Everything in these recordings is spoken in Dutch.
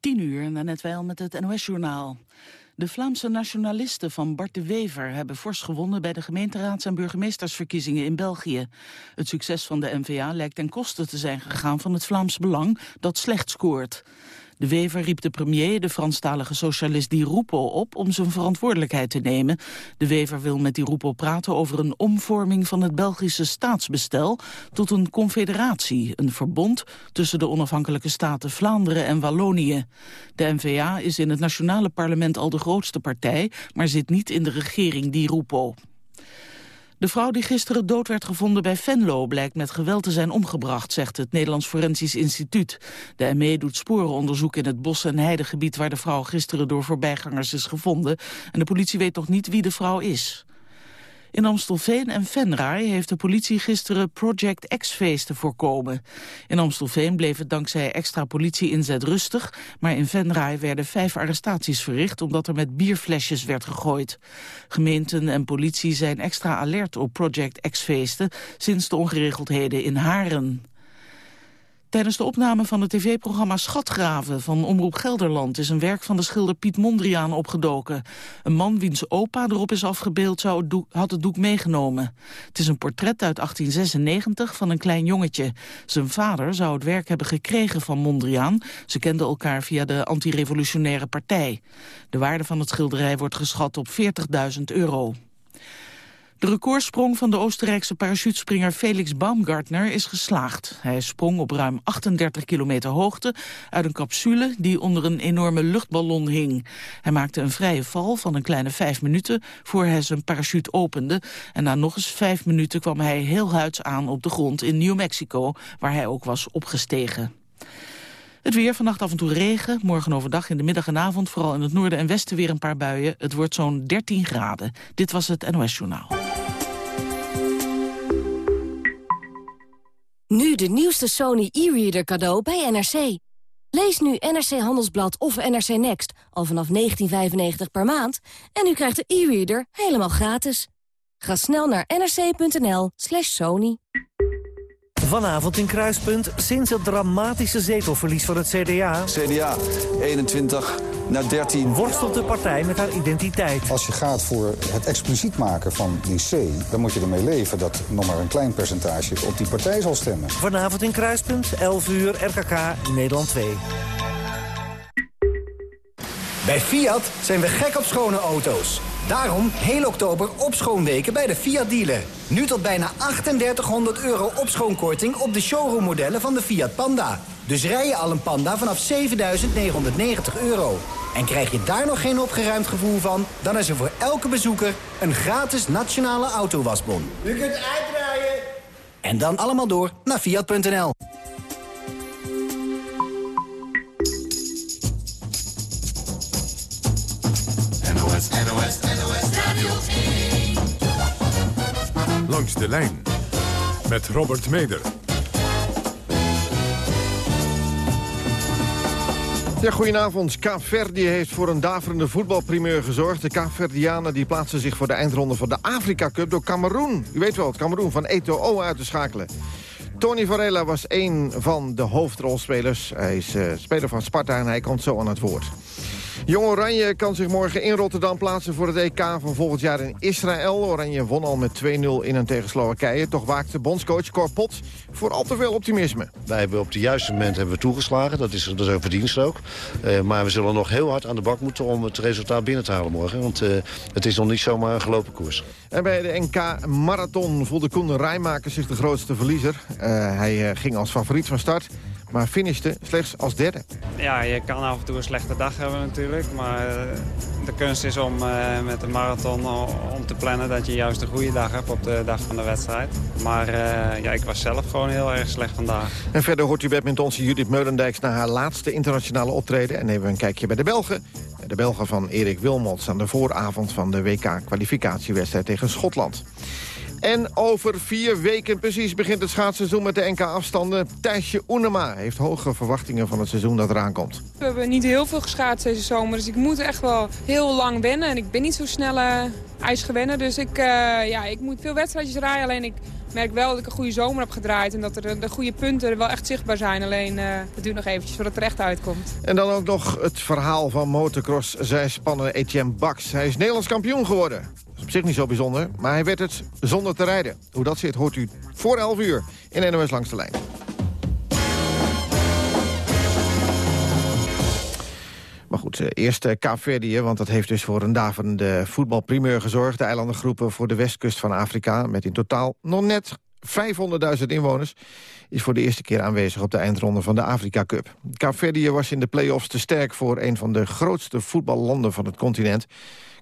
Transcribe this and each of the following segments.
10 uur, net wel met het NOS-journaal. De Vlaamse nationalisten van Bart de Wever hebben fors gewonnen bij de gemeenteraads- en burgemeestersverkiezingen in België. Het succes van de NVA lijkt ten koste te zijn gegaan van het Vlaams Belang, dat slecht scoort. De Wever riep de premier, de Franstalige socialist Di Rupo, op om zijn verantwoordelijkheid te nemen. De Wever wil met Di Rupo praten over een omvorming van het Belgische staatsbestel tot een confederatie, een verbond tussen de onafhankelijke staten Vlaanderen en Wallonië. De NVA is in het nationale parlement al de grootste partij, maar zit niet in de regering Di Rupo. De vrouw die gisteren dood werd gevonden bij Venlo blijkt met geweld te zijn omgebracht, zegt het Nederlands Forensisch Instituut. De ME doet sporenonderzoek in het bos- en heidegebied waar de vrouw gisteren door voorbijgangers is gevonden. En de politie weet nog niet wie de vrouw is. In Amstelveen en Venray heeft de politie gisteren Project X-feesten voorkomen. In Amstelveen bleef het dankzij extra politie-inzet rustig... maar in Venray werden vijf arrestaties verricht... omdat er met bierflesjes werd gegooid. Gemeenten en politie zijn extra alert op Project X-feesten... sinds de ongeregeldheden in Haren. Tijdens de opname van het tv-programma Schatgraven van Omroep Gelderland is een werk van de schilder Piet Mondriaan opgedoken. Een man wiens opa erop is afgebeeld zou het doek, had het doek meegenomen. Het is een portret uit 1896 van een klein jongetje. Zijn vader zou het werk hebben gekregen van Mondriaan. Ze kenden elkaar via de antirevolutionaire partij. De waarde van het schilderij wordt geschat op 40.000 euro. De recordsprong van de Oostenrijkse parachutespringer Felix Baumgartner is geslaagd. Hij sprong op ruim 38 kilometer hoogte uit een capsule die onder een enorme luchtballon hing. Hij maakte een vrije val van een kleine vijf minuten voor hij zijn parachute opende. En na nog eens vijf minuten kwam hij heel huids aan op de grond in New Mexico, waar hij ook was opgestegen. Het weer, vannacht af en toe regen. Morgen overdag in de middag en avond, vooral in het noorden en westen weer een paar buien. Het wordt zo'n 13 graden. Dit was het NOS Journaal. Nu de nieuwste Sony e-reader cadeau bij NRC. Lees nu NRC Handelsblad of NRC Next al vanaf 19,95 per maand... en u krijgt de e-reader helemaal gratis. Ga snel naar nrc.nl slash sony. Vanavond in Kruispunt, sinds het dramatische zetelverlies van het CDA... CDA, 21 naar 13. Worstelt de partij met haar identiteit. Als je gaat voor het expliciet maken van die C... dan moet je ermee leven dat nog maar een klein percentage op die partij zal stemmen. Vanavond in Kruispunt, 11 uur, RKK, Nederland 2. Bij Fiat zijn we gek op schone auto's. Daarom heel oktober opschoonweken bij de Fiat dealer. Nu tot bijna 3800 euro opschoonkorting op de showroommodellen van de Fiat Panda. Dus rij je al een Panda vanaf 7990 euro. En krijg je daar nog geen opgeruimd gevoel van... dan is er voor elke bezoeker een gratis nationale autowasbon. U kunt uitdraaien. En dan allemaal door naar Fiat.nl. NOS, NOS, Langs de lijn met Robert Meder. Ja, goedenavond. Kaapverdi heeft voor een daverende voetbalprimeur gezorgd. De Kaapverdianen die plaatsen zich voor de eindronde van de Afrika Cup... door Cameroen, u weet wel, het Cameroen van Eto'o uit te schakelen. Tony Varela was een van de hoofdrolspelers. Hij is uh, speler van Sparta en hij komt zo aan het woord. Jong Oranje kan zich morgen in Rotterdam plaatsen voor het EK van volgend jaar in Israël. Oranje won al met 2-0 in en tegen Slowakije. Toch waakte bondscoach Cor Pot voor al te veel optimisme. Wij hebben op het juiste moment hebben we toegeslagen. Dat is, dat is ook verdienst ook. Uh, maar we zullen nog heel hard aan de bak moeten om het resultaat binnen te halen morgen. Want uh, het is nog niet zomaar een gelopen koers. En bij de NK Marathon voelde Koen Rijmaker zich de grootste verliezer. Uh, hij ging als favoriet van start maar finishte slechts als derde. Ja, je kan af en toe een slechte dag hebben natuurlijk. Maar de kunst is om uh, met een marathon om te plannen dat je juist een goede dag hebt op de dag van de wedstrijd. Maar uh, ja, ik was zelf gewoon heel erg slecht vandaag. En verder hoort u badmintonse Judith Meulendijks naar haar laatste internationale optreden. En nemen we een kijkje bij de Belgen. De Belgen van Erik Wilmots aan de vooravond van de WK-kwalificatiewedstrijd tegen Schotland. En over vier weken precies begint het schaatsseizoen met de NK-afstanden. Thijsje Oenema heeft hoge verwachtingen van het seizoen dat eraan komt. We hebben niet heel veel geschaatst deze zomer, dus ik moet echt wel heel lang wennen. En ik ben niet zo snel uh, ijsgewennen, dus ik, uh, ja, ik moet veel wedstrijdjes rijden. Alleen ik merk wel dat ik een goede zomer heb gedraaid. En dat er de goede punten wel echt zichtbaar zijn. Alleen het duurt nog eventjes voordat het er echt uitkomt. En dan ook nog het verhaal van motocross zijspanner Etienne Bax. Hij is Nederlands kampioen geworden. Op zich niet zo bijzonder, maar hij werd het zonder te rijden. Hoe dat zit hoort u voor 11 uur in NOS Langs de Lijn. Maar goed, eh, eerst uh, Kaapverdië, want dat heeft dus voor een daverende voetbalprimeur gezorgd. De eilandengroepen voor de westkust van Afrika... met in totaal nog net 500.000 inwoners... is voor de eerste keer aanwezig op de eindronde van de Afrika Cup. Kaapverdië was in de play-offs te sterk voor een van de grootste voetballanden van het continent.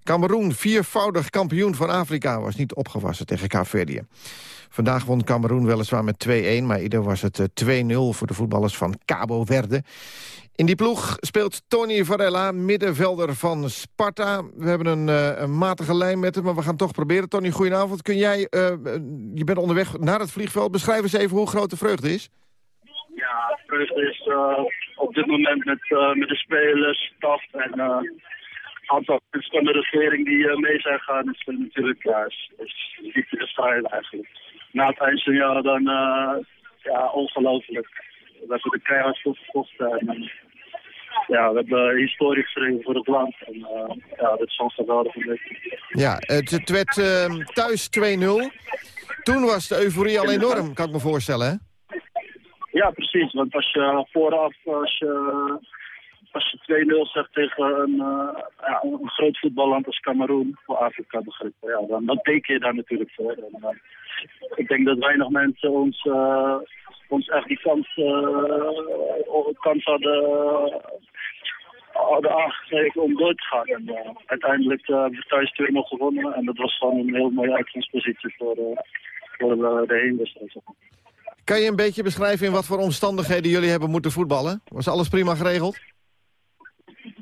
Cameroen, viervoudig kampioen van Afrika, was niet opgewassen tegen Kaapverdië. Vandaag won Cameroen weliswaar met 2-1, maar ieder was het 2-0 voor de voetballers van Cabo Verde. In die ploeg speelt Tony Varela, middenvelder van Sparta. We hebben een, uh, een, matige lijn met hem, maar we gaan toch proberen. Tony, goedenavond. Kun jij, uh, je bent onderweg naar het vliegveld. Beschrijf eens even hoe groot de vreugde is. Ja, de vreugde is op dit moment met, met de spelers, staf en aantal mensen van de regering die mee zijn gaan. Is natuurlijk ja, is, is te strijden eigenlijk. Na het eindsignaal dan, ja, ongelooflijk. We hebben de keihard voor gevochten en ja, we hebben historie geschreven voor het land. En uh, ja, dat is gewoon geweldig. Ja, het, het werd uh, thuis 2-0. Toen was de euforie al enorm, kan ik me voorstellen, hè? Ja, precies. Want als je vooraf, als je, als je 2-0 zegt tegen een, uh, ja, een groot voetballand als Cameroen, voor Afrika begrippen, ja, dan, dan teken je daar natuurlijk voor. En, uh, ik denk dat weinig mensen ons uh, ons echt die kans, kans hadden, hadden aangegeven om door te gaan. Uiteindelijk hebben we thuis 2 nog gewonnen. En dat was gewoon een heel mooie uitgangspositie voor, voor de, de heenwedstrijd. Kan je een beetje beschrijven in wat voor omstandigheden jullie hebben moeten voetballen? Was alles prima geregeld?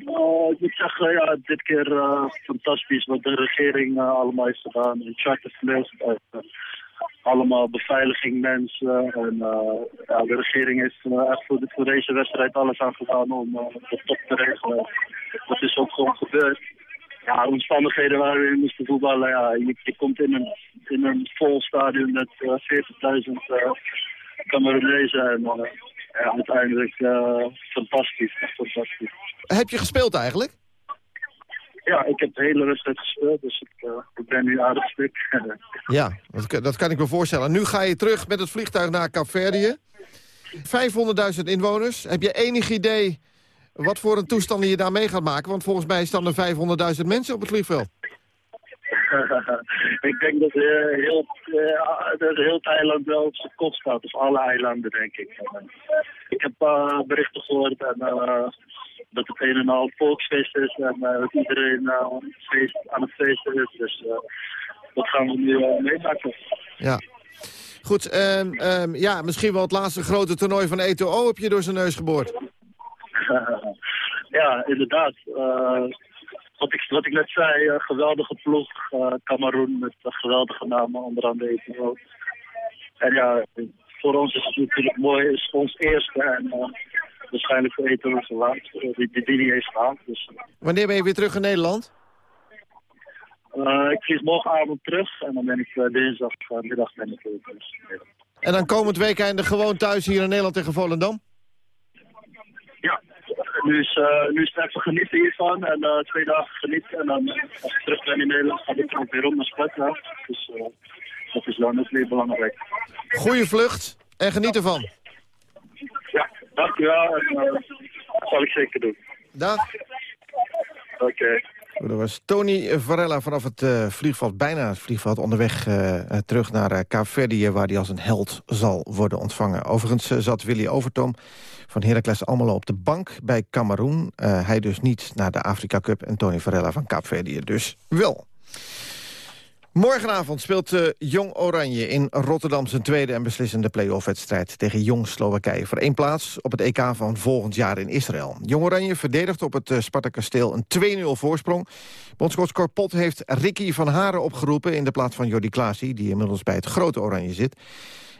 Uh, ik moet zeggen, ja, dit keer uh, fantastisch wat de regering uh, allemaal heeft gedaan. In charterverlees, allemaal beveiliging mensen. En ja, de regering heeft echt voor, voor, deze wedstrijd alles aan gedaan om de top te regelen. Dat is ook gewoon gebeurd. Ja, omstandigheden waar we in moesten voetballen. Ja, je, komt in een, in een vol stadion met 40.000 Cameroenezen en ja, uiteindelijk fantastisch, fantastisch. Heb je gespeeld eigenlijk? Ja, ik heb de hele wedstrijd gespeeld, dus ik, uh, ik ben nu aardig stuk. ja, dat, dat, kan ik me voorstellen. Nu ga je terug met het vliegtuig naar Kaapverdië. 500.000 inwoners. Heb je enig idee wat voor een toestand je daar mee gaat maken? Want volgens mij staan er 500.000 mensen op het vliegveld. ik denk dat, uh, heel, uh, dat heel het eiland wel op zijn kop staat. Of alle eilanden, denk ik. ik heb berichten gehoord en dat het een en al volksfeest is en uh, dat iedereen uh, feest, aan het feesten is. Dus uh, dat gaan we nu meemaken. Ja. Goed, um, um, ja, misschien wel het laatste grote toernooi van ETO heb je door zijn neus geboord. ja, inderdaad. wat, ik, wat ik net zei, geweldige ploeg. Cameroen met geweldige namen, onder andere ETO. En ja, voor ons is het natuurlijk mooi, is ons eerste. En, waarschijnlijk voor eten of laatste die, die. Dus, Wanneer ben je weer terug in Nederland? Uh, ik vlieg morgenavond terug en dan ben ik uh, dinsdagmiddag ben ik dus, En dan komend weekend gewoon thuis hier in Nederland tegen Volendam? Ja, nu is, uh, nu is het even genieten hiervan en twee dagen genieten. En dan als ik terug ben in Nederland ga ik er weer om naar Sparta. Dus dat is dan ook weer belangrijk. Goeie vlucht en geniet ervan. Ja, dankjewel. En, uh, dat zal ik zeker doen. Dag. Oké. Okay. Dat was Tony Varela vanaf het uh, vliegveld, bijna het vliegveld, onderweg uh, terug naar uh, Kaapverdië... waar hij als een held zal worden ontvangen. Overigens zat Willy Overtoom van Heracles Almelo op de bank bij Cameroen. hij dus niet naar de Afrika Cup en Tony Varela van Kaapverdië dus wel. Morgenavond speelt uh, Jong Oranje in Rotterdam zijn tweede en beslissende play-off-wedstrijd tegen Jong Slowakije voor één plaats op het EK van volgend jaar in Israël. Jong Oranje verdedigt op het uh, Sparta-kasteel een 2-0 voorsprong. Bondscoach Corpot heeft Ricky van Haren opgeroepen in de plaats van Jordi Klaasie, die inmiddels bij het grote Oranje zit.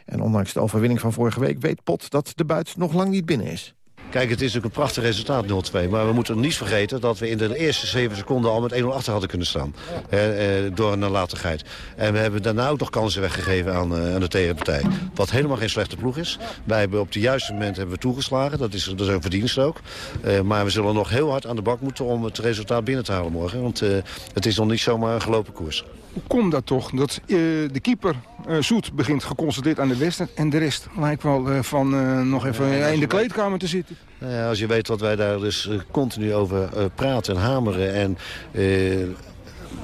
En ondanks de overwinning van vorige week weet Pot dat de buit nog lang niet binnen is. Kijk, het is natuurlijk een prachtig resultaat 0-2. Maar we moeten niet vergeten dat we in de eerste 7 seconden al met 1-0 achter hadden kunnen staan. Eh, eh, door een nalatigheid. En we hebben daarna ook nog kansen weggegeven aan, eh, aan de tegenpartij. Wat helemaal geen slechte ploeg is. Wij hebben op het juiste moment hebben we toegeslagen. Dat is, dat is een verdienst ook. Maar we zullen nog heel hard aan de bak moeten om het resultaat binnen te halen morgen. Want het is nog niet zomaar een gelopen koers. Hoe komt dat toch? Dat eh, de keeper eh, Zoet begint geconcentreerd aan de wedstrijd... en de rest lijkt wel eh, van nog even Ja, in de kleedkamer te zitten. Nou ja, als je weet wat wij daar dus continu over praten en hameren. En,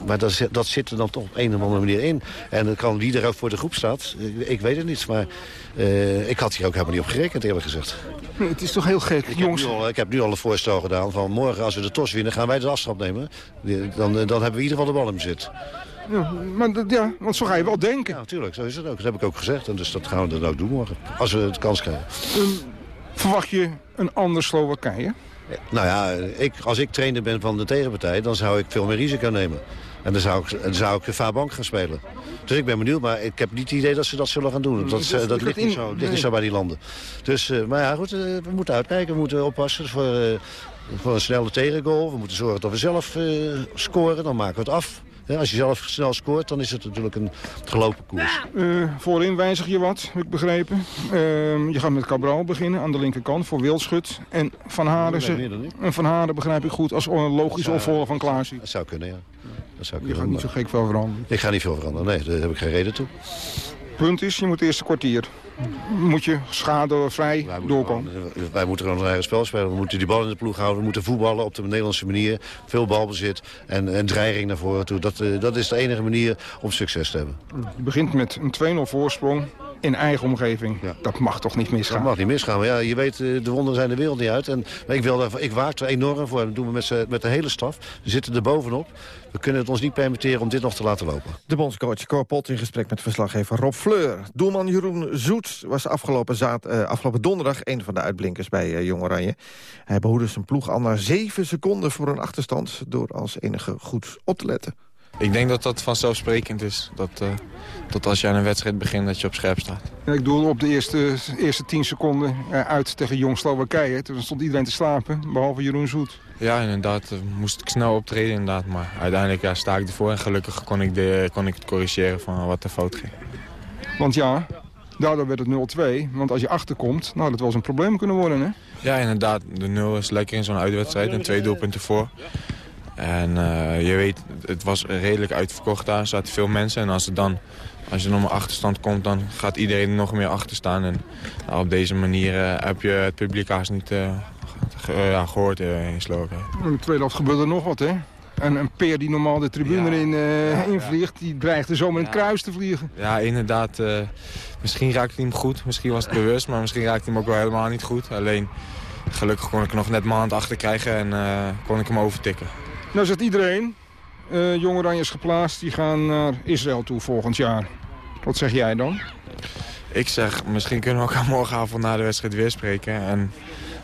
maar dat, zit- dat zit er dan toch op een of andere manier in. En dan kan wie er ook voor de groep staat, ik, weet het niet. Maar ik had hier ook helemaal niet op gerekend, eerlijk gezegd. Nee, het is toch heel gek, Ik jongens. heb, nu al, ik heb nu al een voorstel gedaan van morgen als we de tos winnen... gaan wij de afstand nemen. Dan, dan hebben we in ieder geval de bal in bezit. Ja, maar dat- ja, want zo ga je wel denken. Ja, natuurlijk, zo is het ook. Dat heb ik ook gezegd. En dus dat gaan we dan ook doen morgen. Als we de kans krijgen. Ehm, verwacht je een ander Slowakije? Nou ja, ik, als ik trainer ben van de tegenpartij... dan zou ik veel meer risico nemen. En dan zou ik, dan zou ik Fabank gaan spelen. Dus ik ben benieuwd, maar ik heb niet het idee dat ze dat zullen gaan doen. Dat, Dat- dat eh, dat ligt niet zo, ligt nee. niet zo bij die landen. Dus, eh, maar ja, goed, eh, we moeten uitkijken. We moeten oppassen voor, eh, voor een snelle tegengoal. We moeten zorgen dat we zelf eh, scoren. Dan maken we het af. Als je zelf snel scoort, dan is het natuurlijk een gelopen koers. Eh, voorin wijzig je wat, heb ik begrepen. Ehm, je gaat met Cabral beginnen aan de linkerkant voor Wildschut. En Van Haren, ze- en van Haren begrijp ik goed als logische opvolger van Klaasie. Dat zou kunnen, ja. Dat zou Je kunnen. gaat niet zo gek veel veranderen. Ik ga niet veel veranderen, nee, daar heb ik geen reden toe. Punt is, je moet het eerste kwartier. Moet je schadevrij doorkomen. Wij moeten gewoon een eigen spel spelen. We moeten die bal in de ploeg houden. We moeten voetballen op de Nederlandse manier. Veel balbezit en, en dreiging naar voren toe. Dat, eh, dat is de enige manier om succes te hebben. Je begint met een 2-0 voorsprong in eigen omgeving. Dat mag toch niet Dat misgaan? mag niet misgaan. Maar ja, je weet, eh, de wonderen zijn de wereld niet uit. En ik, wil daar, ik waak er enorm voor. En dat doen we met, z'n- met de hele staf. We zitten er bovenop. We kunnen het ons niet permitteren om dit nog te laten lopen. De bondscoach Cor Pot in gesprek met verslaggever Rob Fleur. Doelman Jeroen Zoet was afgelopen, zaad, eh, afgelopen donderdag... een van de uitblinkers bij eh, Jong Oranje. Hij behoedde zijn ploeg al na zeven seconden voor een achterstand... door als enige goed op te letten. Ik denk dat dat vanzelfsprekend is. Dat, eh, dat als je aan een wedstrijd begint, dat je op scherp staat. Ja, ik bedoel, op de eerste, eerste 10 seconden eh, uit tegen Jong Slowakije. Toen stond iedereen te slapen, behalve Jeroen Zoet. Ja, inderdaad. eh, moest ik snel optreden inderdaad. Maar uiteindelijk ja, sta ik ervoor. En gelukkig kon ik, de, kon ik het corrigeren van wat er fout ging. Want ja, daardoor werd het 0-2. Want als je achterkomt, nou, dat was een probleem kunnen worden, hè? Ja, inderdaad. De nul is lekker in zo'n uitwedstrijd. En twee doelpunten voor. En eh, je weet, het was redelijk uitverkocht daar. Er zaten veel mensen. En als, het dan, als je nog maar achterstand komt, dan gaat iedereen er nog meer achter staan. En nou, op deze manier eh, heb je het publiek haast niet eh, ge- eh, gehoord eh, in Slowakije. In de tweede helft gebeurde er nog wat, hè? En een peer die normaal de tribune in eh, invliegt, die dreigde zo met het kruis te vliegen. Ja, inderdaad. misschien raakte hij hem goed. Misschien was het bewust, maar misschien raakte hij hem ook wel helemaal niet goed. Alleen, gelukkig kon ik nog net mijn hand achter krijgen en kon ik hem overtikken. Nou zegt iedereen, eh Jong Oranje is geplaatst, die gaan naar Israël toe volgend jaar. Wat zeg jij dan? Ik zeg, misschien kunnen we elkaar morgenavond na de wedstrijd weer spreken. En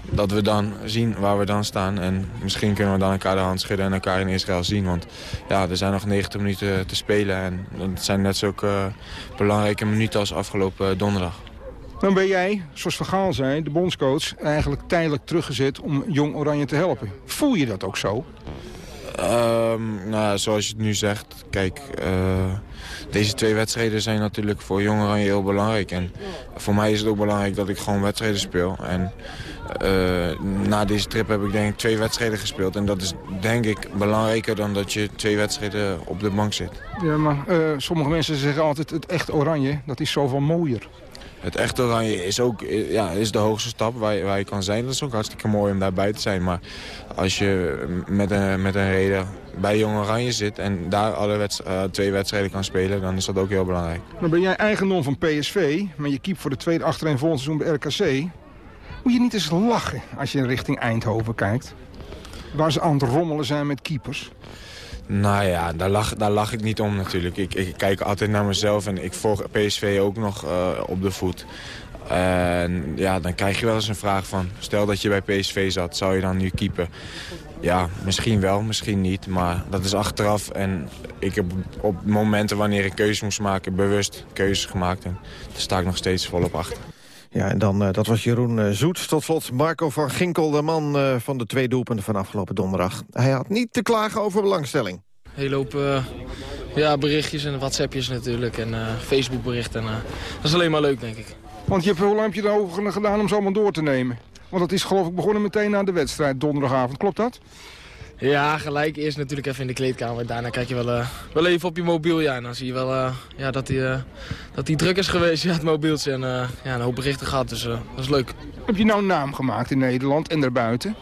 dat we dan zien waar we dan staan. En misschien kunnen we dan elkaar de hand schudden en elkaar in Israël zien. Want ja, er zijn nog 90 minuten te spelen. En dat zijn net zulke belangrijke minuten als afgelopen donderdag. Dan ben jij, zoals Van Gaal zei, de bondscoach... eigenlijk tijdelijk teruggezet om Jong Oranje te helpen. Voel je dat ook zo? Ehm, nou, zoals je het nu zegt, kijk, eh, deze twee wedstrijden zijn natuurlijk voor Jong Oranje heel belangrijk. En voor mij is het ook belangrijk dat ik gewoon wedstrijden speel. En eh, na deze trip heb ik denk ik twee wedstrijden gespeeld. En dat is denk ik belangrijker dan dat je twee wedstrijden op de bank zit. Ja, maar eh, sommige mensen zeggen altijd het echt Oranje, dat is zoveel mooier. Het echte oranje is ook ja, is de hoogste stap waar je, waar je kan zijn. Dat is ook hartstikke mooi om daarbij te zijn. Maar als je met een, met een reden bij Jong Oranje zit... en daar alle eh, twee wedstrijden kan spelen, dan is dat ook heel belangrijk. Ben jij eigendom van PSV, maar je keept voor de tweede achtereenvolgend seizoen bij RKC. Moet je niet eens lachen als je richting Eindhoven kijkt? Waar ze aan het rommelen zijn met keepers. Nou ja, daar lach, daar lach ik niet om natuurlijk. Ik, ik kijk altijd naar mezelf en ik volg PSV ook nog eh, op de voet. En ja, dan krijg je wel eens een vraag van... stel dat je bij PSV zat, zou je dan nu keepen? Ja, misschien wel, misschien niet. Maar dat is achteraf. En ik heb op momenten wanneer ik keuzes moest maken... bewust keuzes gemaakt. En daar sta ik nog steeds volop achter. Ja, en dan, eh, dat was Jeroen eh, Zoet. Tot slot Marco van Ginkel, de man eh, van de twee doelpunten van afgelopen donderdag. Hij had niet te klagen over belangstelling. Hele hoop eh, ja, berichtjes en whatsappjes natuurlijk en eh Facebookberichten. En, eh, dat is alleen maar leuk, denk ik. Want je hebt, hoe lang heb je erover gedaan om ze allemaal door te nemen? Want het is geloof ik begonnen meteen na de wedstrijd donderdagavond. Klopt dat? Ja, gelijk eerst natuurlijk even in de kleedkamer. Daarna kijk je wel, eh, wel even op je mobiel. Ja, en dan zie je wel eh, ja, dat hij eh, dat druk is geweest, ja, het mobieltje. En ja, een hoop berichten gehad, dus dat is leuk. Heb je nou een naam gemaakt in Nederland en daarbuiten?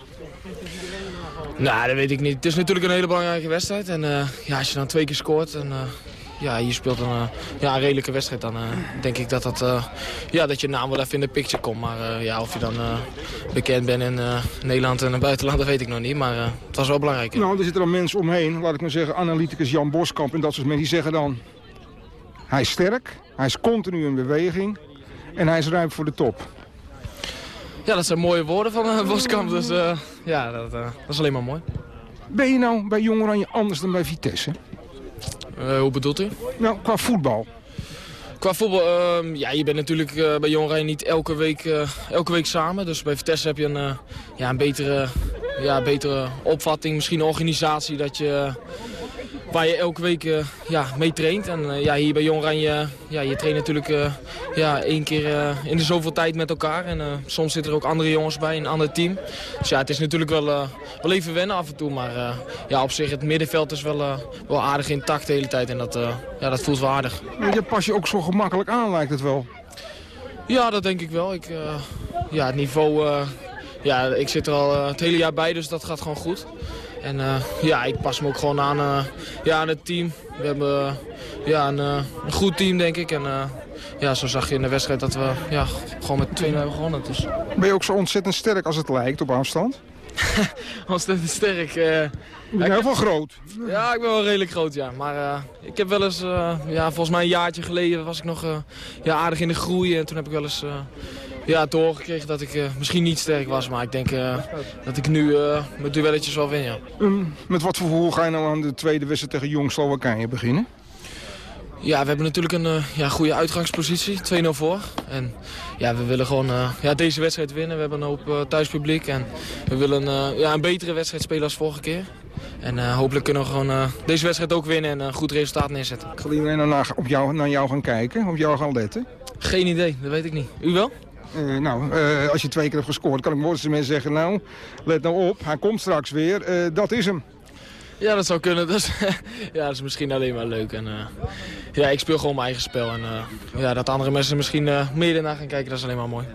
Nou, dat weet ik niet. Het is natuurlijk een hele belangrijke wedstrijd. En ja, als je dan twee keer scoort en ja, je speelt een, uh, ja, een redelijke wedstrijd... dan uh, denk ik dat, dat, ja, dat je naam wel even in de picture komt. Maar ja, of je dan bekend bent in Nederland en het buitenland, dat weet ik nog niet. Maar het was wel belangrijk. Nou, er zitten dan mensen omheen, laat ik maar zeggen... analyticus Jan Boskamp en dat soort mensen, die zeggen dan... hij is sterk, hij is continu in beweging en hij is ruim voor de top. Ja, dat zijn mooie woorden van uh, Boskamp. Dus uh, ja, dat, uh, dat, is alleen maar mooi. Ben je nou bij Jong Oranje anders dan bij Vitesse? Hoe bedoelt u? Nou, qua voetbal. Qua voetbal, ehm, ja, je bent natuurlijk bij Jong niet elke week, elke week samen. Dus bij Vitesse heb je een, ja, een betere, ja, betere opvatting, misschien een organisatie dat je waar je elke week uh, ja, mee traint. En uh, ja, hier bij Jong Oranje, ja, je traint natuurlijk uh, ja, één keer in de zoveel tijd met elkaar. En soms zitten er ook andere jongens bij, een ander team. Dus ja, het is natuurlijk wel, wel even wennen af en toe. Maar ja, op zich, het middenveld is wel, wel aardig intact de hele tijd. En dat, ja, dat voelt wel aardig. Je pas je ook zo gemakkelijk aan, lijkt het wel. Ja, dat denk ik wel. Ik, ja, het niveau... ja, ik zit er al het hele jaar bij, dus dat gaat gewoon goed. En uh, ja, ik pas me ook gewoon aan, uh, ja, aan het team. We hebben uh, ja, een, een, goed team, denk ik. En ja, zo zag je in de wedstrijd dat we ja, gewoon met 2 hebben gewonnen. Dus. Ben je ook zo ontzettend sterk als het lijkt op afstand? ontzettend sterk. je bent heel veel groot. Ja, ik ben wel redelijk groot, ja. Maar ik heb wel eens, ja, volgens mij een jaartje geleden was ik nog ja, aardig in de groei. En toen heb ik wel eens ja, doorgekregen dat ik uh, misschien niet sterk was. Maar ik denk uh, dat ik nu uh, met duelletjes wel win, ja. Um, met wat voor gevoel ga je nou aan de tweede wedstrijd tegen Jong Slowakije beginnen? Ja, we hebben natuurlijk een ja, goede uitgangspositie. 2-0 voor. En ja, we willen gewoon ja, deze wedstrijd winnen. We hebben een hoop thuispubliek. En we willen ja, een betere wedstrijd spelen als vorige keer. En hopelijk kunnen we gewoon deze wedstrijd ook winnen en een goed resultaat neerzetten. Zal iedereen nou naar, op jou, naar jou gaan kijken? Op jou gaan letten? Geen idee, dat weet ik niet. U wel? Uh, nou, uh, als je twee keer hebt gescoord, kan ik woorden mensen zeggen... nou, let nou op, hij komt straks weer, uh, dat is hem. Ja, dat zou kunnen. Is, ja, dat is misschien alleen maar leuk. En, ja, ik speel gewoon mijn eigen spel. En ja, dat andere mensen misschien meer ernaar gaan kijken, dat is alleen maar mooi.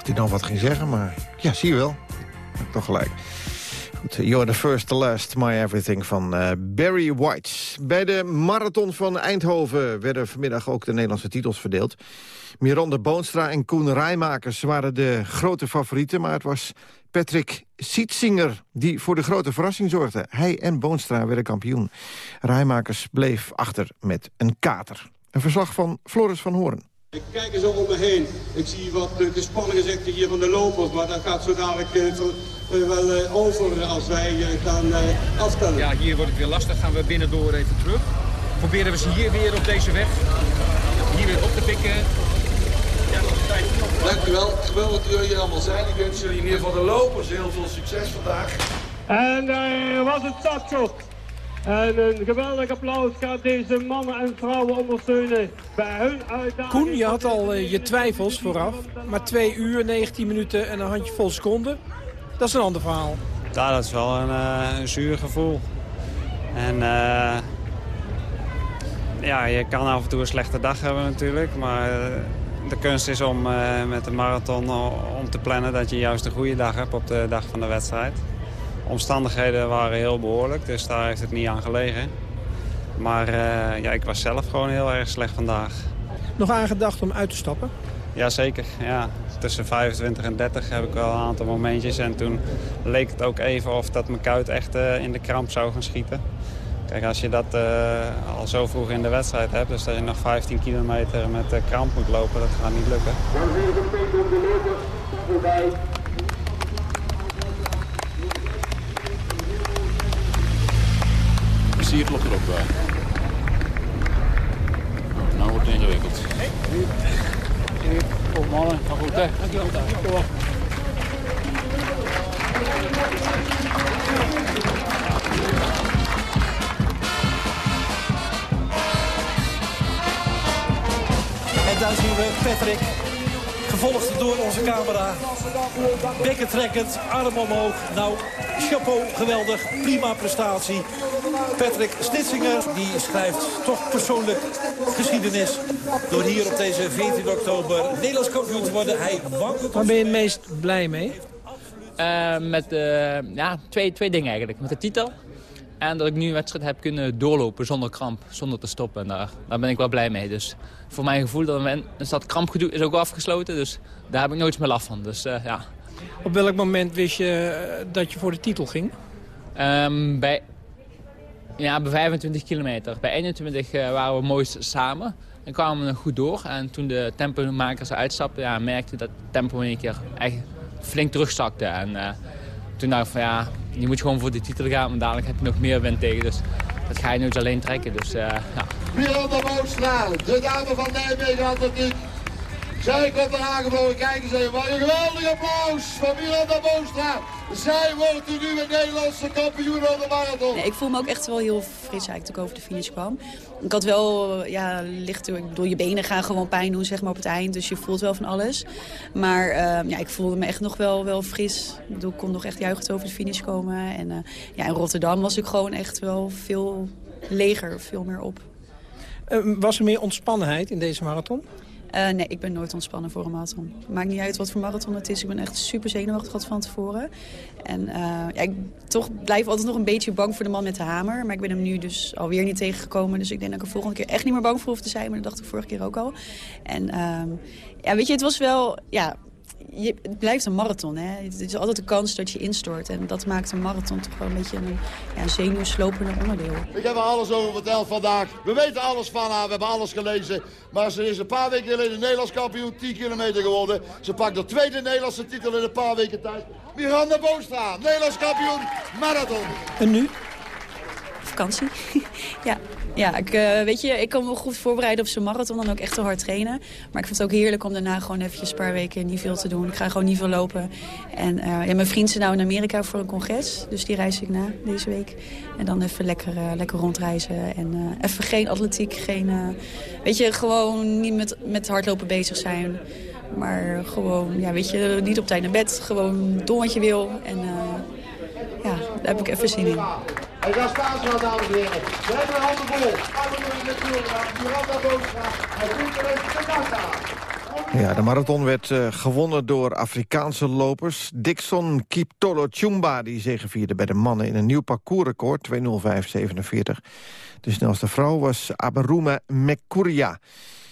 Dacht hij dan wat ging zeggen, maar ja, zie je wel. Toch gelijk. Goed, You're the first, the last, my everything van eh, Barry White. Bij de marathon van Eindhoven werden vanmiddag ook de Nederlandse titels verdeeld. Miranda Boonstra en Koen Rijmakers waren de grote favorieten... maar het was Patrick Sietsinger die voor de grote verrassing zorgde. Hij en Boonstra werden kampioen. Rijmakers bleef achter met een kater. Een verslag van Floris van Hoorn. Ik kijk eens om me heen. Ik zie wat uh, gespannen gezegd hier van de lopers, maar dat gaat zo dadelijk uh, zo, uh, wel uh, over als wij uh, gaan uh, aftellen. Ja, hier wordt het weer lastig. Gaan we binnendoor even terug. Proberen we ze hier weer op deze weg. Hier weer op te pikken. Ja, nog een tijd. Dank u wel. Geweldig dat jullie hier allemaal zijn. Ik wens jullie in ieder geval de lopers heel veel succes vandaag. En daar was het startschot. En een geweldig applaus gaat deze mannen en vrouwen ondersteunen bij hun uitdaging. Koen, je had al uh, je twijfels vooraf. Maar 2 uur, 19 minuten en een handjevol seconden. Dat is een ander verhaal. Ja, dat is wel een, uh, een zuur gevoel. En uh, ja, je kan af en toe een slechte dag hebben natuurlijk. Maar de kunst is om met de marathon om te plannen dat je juist een goede dag hebt op de dag van de wedstrijd omstandigheden waren heel behoorlijk, dus daar heeft het niet aan gelegen. Maar uh, ja, ik was zelf gewoon heel erg slecht vandaag. Nog aangedacht om uit te stappen? Jazeker, ja. Tussen 25 en 30 heb ik wel een aantal momentjes. En toen leek het ook even of dat mijn kuit echt uh, in de kramp zou gaan schieten. Kijk, als je dat uh, al zo vroeg in de wedstrijd hebt, dus dat je nog 15 kilometer met de kramp moet lopen, dat gaat niet lukken. Hier klopt er ook bij. Oh, nou wordt het ingewikkeld. Kom mannen, maar goed hè. Dankjewel. En daar zien we Patrick, gevolgd door onze camera. Bekken trekkend, arm omhoog. Nou, chapeau, geweldig, prima prestatie. Patrick Stitsinger, die schrijft toch persoonlijk geschiedenis... door hier op deze 14 oktober Nederlands kampioen te worden. Hij wankelt... Waar ben je het meest blij mee? Uh, met uh, ja, twee, twee dingen eigenlijk. Met de titel en dat ik nu een wedstrijd heb kunnen doorlopen zonder kramp, zonder te stoppen. En daar, daar ben ik wel blij mee. Dus voor mijn gevoel, dat, dus dat krampgedoe is ook afgesloten. Dus daar heb ik nooit meer last van. Dus, uh, ja. Op welk moment wist je dat je voor de titel ging? Um, bij, ja, bij 25 kilometer. Bij 21 uh, waren we mooi samen. En kwamen we goed door. En toen de tempomakers uitstapten, ja, merkte dat het tempo in een keer echt flink terugzakte. En uh, toen dacht ik van ja, je moet gewoon voor de titel gaan. Maar dadelijk heb je nog meer wind tegen. Dus dat ga je nooit alleen trekken. Dus, uh, ja. Miranda de dame van Nijmegen Atletiek. Zij komt er aangevlogen. Kijk eens even. Wat een geweldig applaus van Miranda Boostra. Zij wordt nu nieuwe Nederlandse kampioen op de marathon. Nee, ik voel me ook echt wel heel fris eigenlijk toen ik over de finish kwam. Ik had wel, ja, licht, ik bedoel, je benen gaan gewoon pijn doen zeg maar, op het eind. Dus je voelt wel van alles. Maar uh, ja, ik voelde me echt nog wel, wel fris. Ik, bedoel, ik kon nog echt juichend over de finish komen. En uh, ja, in Rotterdam was ik gewoon echt wel veel leger, veel meer op. Uh, was er meer ontspannenheid in deze marathon? Uh, nee, ik ben nooit ontspannen voor een marathon. Maakt niet uit wat voor marathon het is. Ik ben echt super zenuwachtig van tevoren. En uh, ja, ik toch blijf altijd nog een beetje bang voor de man met de hamer. Maar ik ben hem nu dus alweer niet tegengekomen. Dus ik denk dat ik er volgende keer echt niet meer bang voor hoef te zijn. Maar dat dacht ik vorige keer ook al. En uh, ja, weet je, het was wel... Ja, je, het blijft een marathon. Hè? Het is altijd de kans dat je instort. En dat maakt een marathon toch wel een beetje een ja, zenuwslopende onderdeel. Ik heb er alles over verteld vandaag. We weten alles van haar, we hebben alles gelezen. Maar ze is een paar weken geleden Nederlands kampioen 10 kilometer geworden. Ze pakt de tweede Nederlandse titel in een paar weken tijd. Miranda Boostra, Nederlands kampioen marathon. En nu? ja, ja ik, eh, weet je, ik kan me goed voorbereiden op zo'n marathon. Dan ook echt te hard trainen. Maar ik vind het ook heerlijk om daarna gewoon eventjes een paar weken niet veel te doen. Ik ga gewoon niet veel lopen. En eh, ja, mijn vriend is nou in Amerika voor een congres. Dus die reis ik na deze week. En dan even lekker, eh, lekker rondreizen. En even geen atletiek, geen... weet je, gewoon niet met, met hardlopen bezig zijn. Maar gewoon, ja, weet je, niet op tijd naar bed. Gewoon doen wat je wil. En ja, daar heb ik even zin in. Hij gaat staan zo, dames en heren. We hebben een handen vol. Miranda de kant aan. Ja, de marathon werd eh, gewonnen door Afrikaanse lopers. Dixon Kiptolo Chumba, die zegevierde bij de mannen in een nieuw parcoursrecord, 2.05.47. De snelste vrouw was Aberuma Mekuria.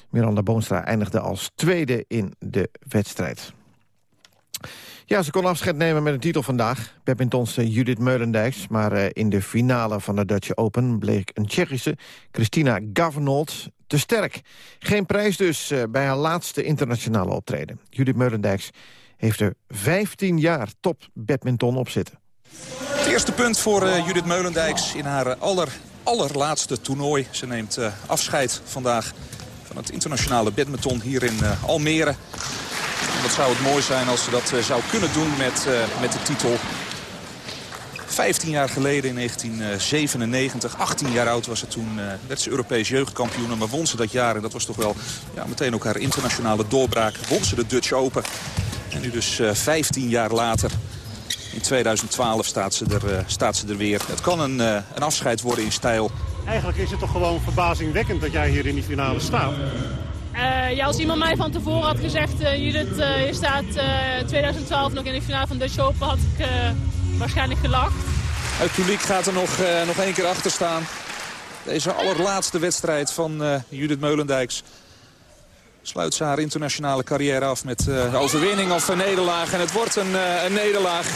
Miranda Boonstra eindigde als tweede in de wedstrijd. Ja, ze kon afscheid nemen met een titel vandaag. Badmintonse Judith Meulendijks. Maar eh, in de finale van de Dutch Open bleek een Tsjechische, Christina Gavenold, te sterk. Geen prijs dus eh, bij haar laatste internationale optreden. Judith Meulendijks heeft er 15 jaar top badminton op zitten. Het eerste punt voor eh, Judith Meulendijks in haar aller, allerlaatste toernooi. Ze neemt afscheid vandaag van het internationale badminton hier in Almere. Wat zou het mooi zijn als ze dat eh, zou kunnen doen met, eh, met de titel. 15 jaar geleden in 1997, 18 jaar oud was ze toen, eh, werd ze Europees jeugdkampioen. Maar won ze dat jaar, en dat was toch wel ja, meteen ook haar internationale doorbraak, won ze de Dutch Open. En nu dus eh, 15 jaar later, in 2012 staat ze er, staat ze er weer. Het kan een, een afscheid worden in stijl. Eigenlijk is het toch gewoon verbazingwekkend dat jij hier in die finale staat. Eh, als iemand mij van tevoren had gezegd, eh, Judith, eh, je staat eh 2012 nog in de finale van Dutch Open, had ik waarschijnlijk gelacht. Het publiek gaat er nog, nog één keer achter staan. Deze allerlaatste wedstrijd van Judith Meulendijks. Sluit ze haar internationale carrière af met de overwinning of een nederlaag. En het wordt een, een nederlaag.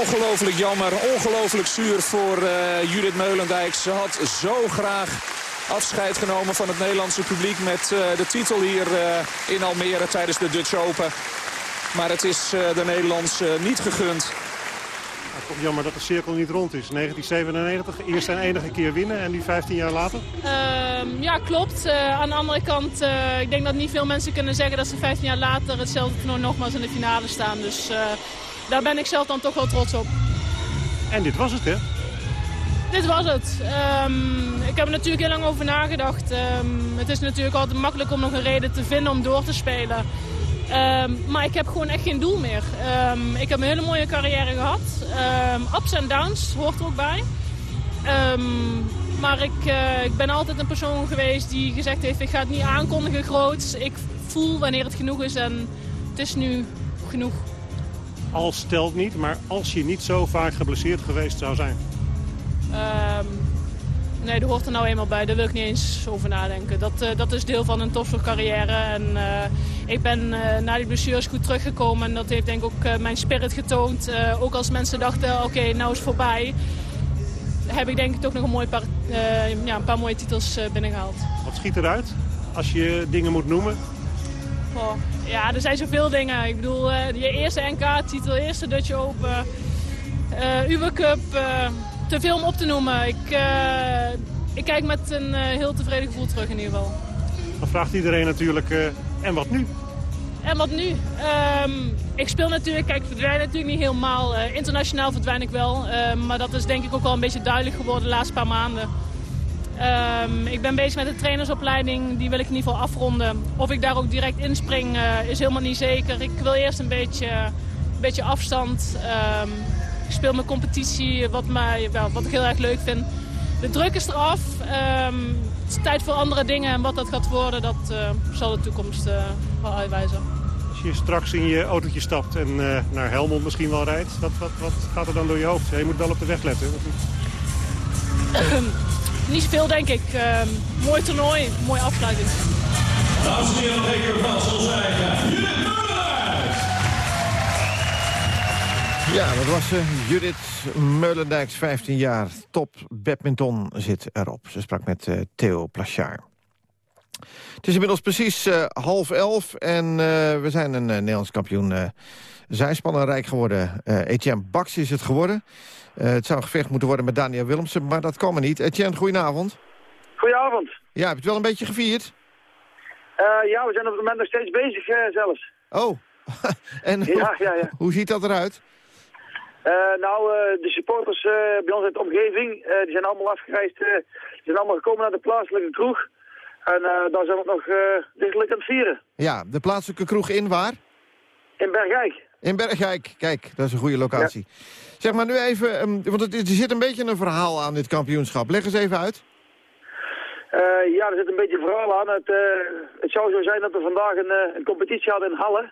Ongelooflijk jammer, ongelooflijk zuur voor Judith Meulendijks. Ze had zo graag afscheid genomen van het Nederlandse publiek... met eh, de titel hier eh, in Almere tijdens de Dutch Open. Maar het is eh, de Nederlands eh, niet gegund. Het is toch jammer dat de cirkel niet rond is. 1997, eerst en enige keer winnen en nu 15 jaar later. Ehm, ja, klopt. Eh, aan de andere kant, eh, ik denk dat niet veel mensen kunnen zeggen dat ze 15 jaar later hetzelfde toernooi nogmaals in de finale staan. Dus eh, daar ben ik zelf dan toch wel trots op. En dit was het, hè? Dit was het. Ehm, ik heb er natuurlijk heel lang over nagedacht. Ehm, het is natuurlijk altijd makkelijk om nog een reden te vinden om door te spelen. Ehm, maar ik heb gewoon echt geen doel meer. Ik heb een hele mooie carrière gehad. Ups en downs hoort er ook bij. Maar ik, eh, ik ben altijd een persoon geweest die gezegd heeft... ik ga het niet aankondigen groots. Ik voel wanneer het genoeg is en het is nu genoeg. Als stelt niet, maar als je niet zo vaak geblesseerd geweest zou zijn. Ehm, nee, dat hoort er nou eenmaal bij. Daar wil ik niet eens over nadenken. Dat, eh, dat is deel van een topsportcarrière. En eh, ik ben eh, na die blessures goed teruggekomen. En dat heeft denk ik ook mijn spirit getoond. Ook als mensen dachten, oké, nou is het voorbij. Heb ik denk ik toch nog een, mooi paar, ja, een paar mooie titels eh, binnengehaald. Wat schiet eruit als je dingen moet noemen? Goh, ja, er zijn zoveel dingen. Ik bedoel, je eerste NK-titel, eerste Dutch Open, Uber Cup. Te veel om op te noemen. Ik, eh, ik kijk met een eh, heel tevreden gevoel terug in ieder geval. Dan vraagt iedereen natuurlijk, eh, en wat nu? En wat nu? Ehm, ik speel natuurlijk, kijk, ik verdwijn natuurlijk niet helemaal. Internationaal verdwijn ik wel. Ehm, maar dat is denk ik ook wel een beetje duidelijk geworden de laatste paar maanden. Ehm, ik ben bezig met een trainersopleiding, die wil ik in ieder geval afronden. Of ik daar ook direct inspring eh, is helemaal niet zeker. Ik wil eerst een beetje, een beetje afstand. Ik speel mijn competitie, wat, mij, wel, wat ik heel erg leuk vind. De druk is eraf. Ehm, het is tijd voor andere dingen. En wat dat gaat worden, dat eh, zal de toekomst eh, wel uitwijzen. Als je straks in je autootje stapt en eh, naar Helmond misschien wel rijdt, wat, wat, wat gaat er dan door je hoofd? Ja, je moet wel op de weg letten. Niet zoveel, denk ik. Ehm, mooi toernooi, mooie afsluiting. Dames en heren, nog een keer van zijn. Ja, dat was ze. Judith Meulendijks, 15 jaar. Top badminton zit erop. Ze sprak met eh, Theo Plachard. Het is inmiddels precies eh, half elf en eh, we zijn een eh, Nederlands kampioen uh, zijspannen rijk geworden. Etienne Bax is het geworden. het zou een gevecht moeten worden met Daniel Willemsen, maar dat kwam er niet. Etienne, goedenavond. Goedenavond. Ja, heb je het wel een beetje gevierd? ja, we zijn op het moment nog steeds bezig zelfs. Oh, en ja, ja, ja. hoe ziet dat eruit? Nou, de supporters bij ons in de omgeving, die zijn allemaal afgereisd, die zijn allemaal gekomen naar de plaatselijke kroeg. En uh, daar zijn we nog uh, dichtelijk aan het vieren. Ja, de plaatselijke kroeg in waar? In Bergijk. In Bergijk, kijk, dat is een goede locatie. Zeg maar nu even, um, want het, er zit een beetje een verhaal aan dit kampioenschap. Leg eens even uit. Uh, ja, er zit een beetje een verhaal aan. Het, het zou zo zijn dat we vandaag een, een competitie hadden in Halle.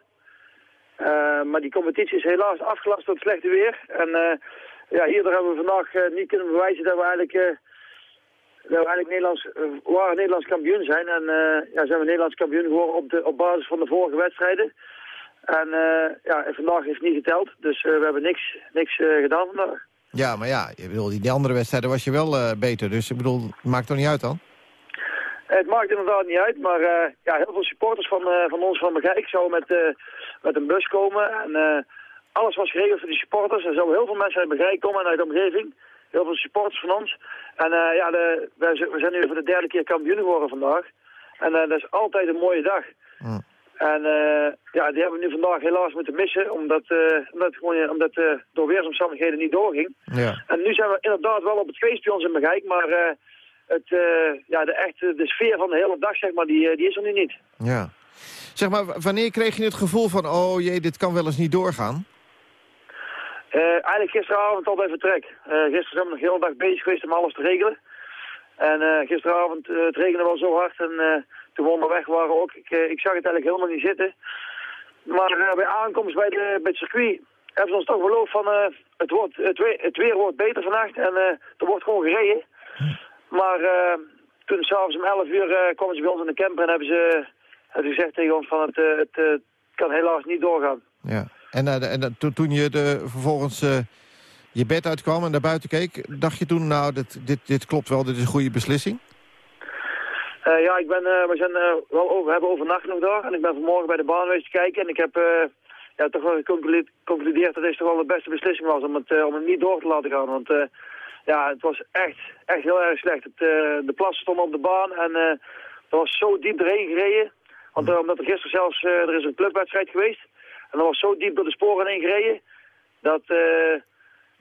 Maar die competitie is helaas afgelast door het slechte weer. En ja, hierdoor hebben we vandaag niet kunnen bewijzen dat we eigenlijk dat we eigenlijk Nederlands, waren Nederlands kampioen zijn. En uh, ja, zijn we Nederlands kampioen geworden op, de, op basis van de vorige wedstrijden. En uh, ja, en vandaag is het niet geteld. Dus we hebben niks, niks gedaan vandaag. Ja, maar ja, ik bedoel, die andere wedstrijden was je wel beter. Dus ik bedoel, het maakt toch niet uit dan? Het maakt inderdaad niet uit, maar ja, heel veel supporters van, van ons van Begijk zouden met, met een bus komen. En alles was geregeld voor die supporters. Er zouden heel veel mensen uit Begijk komen en uit de omgeving heel veel supporters van ons. En uh, ja, de, we zijn nu voor de derde keer kampioen geworden vandaag. En uh, dat is altijd een mooie dag. Mm. En ja, die hebben we nu vandaag helaas moeten missen, omdat, omdat, gewoon, omdat door weersomstandigheden niet doorging. Ja. En nu zijn we inderdaad wel op het feest bij ons in Begijk, maar het, ja, de, echte, de sfeer van de hele dag, zeg maar, die, die is er nu niet. Ja. Zeg maar, wanneer kreeg je het gevoel van, oh jee, dit kan wel eens niet doorgaan? Uh, eigenlijk gisteravond al bij vertrek. Uh, gisteren zijn we nog de hele dag bezig geweest om alles te regelen. En uh, gisteravond het regende wel zo hard en toen we onderweg waren ook. Ik, ik zag het eigenlijk helemaal niet zitten. Maar bij aankomst bij, de, bij het circuit hebben ze ons toch beloofd van het, wordt, het, weer, het weer wordt beter vannacht en er wordt gewoon gereden. Maar toen s'avonds om 11 uur kwamen ze bij ons in de camper en hebben ze, hebben gezegd tegen ons van het, het kan helaas niet doorgaan. Ja. En, uh, en toen je de, vervolgens je bed uitkwam en naar buiten keek... dacht je toen, nou, dit, dit, dit klopt wel, dit is een goede beslissing? ja, ik ben, we zijn, wel over, hebben overnacht nog daar. En ik ben vanmorgen bij de baan geweest kijken. En ik heb ja, toch wel geconcludeerd dat dit toch wel de beste beslissing was... om het, om het niet door te laten gaan. Want ja, het was echt, echt heel erg slecht. Het, de plassen stonden op de baan en er was zo diep erheen gereden. Want omdat er gisteren zelfs, er is een clubwedstrijd geweest... En dat was zo diep door de sporen heen gereden. Dat,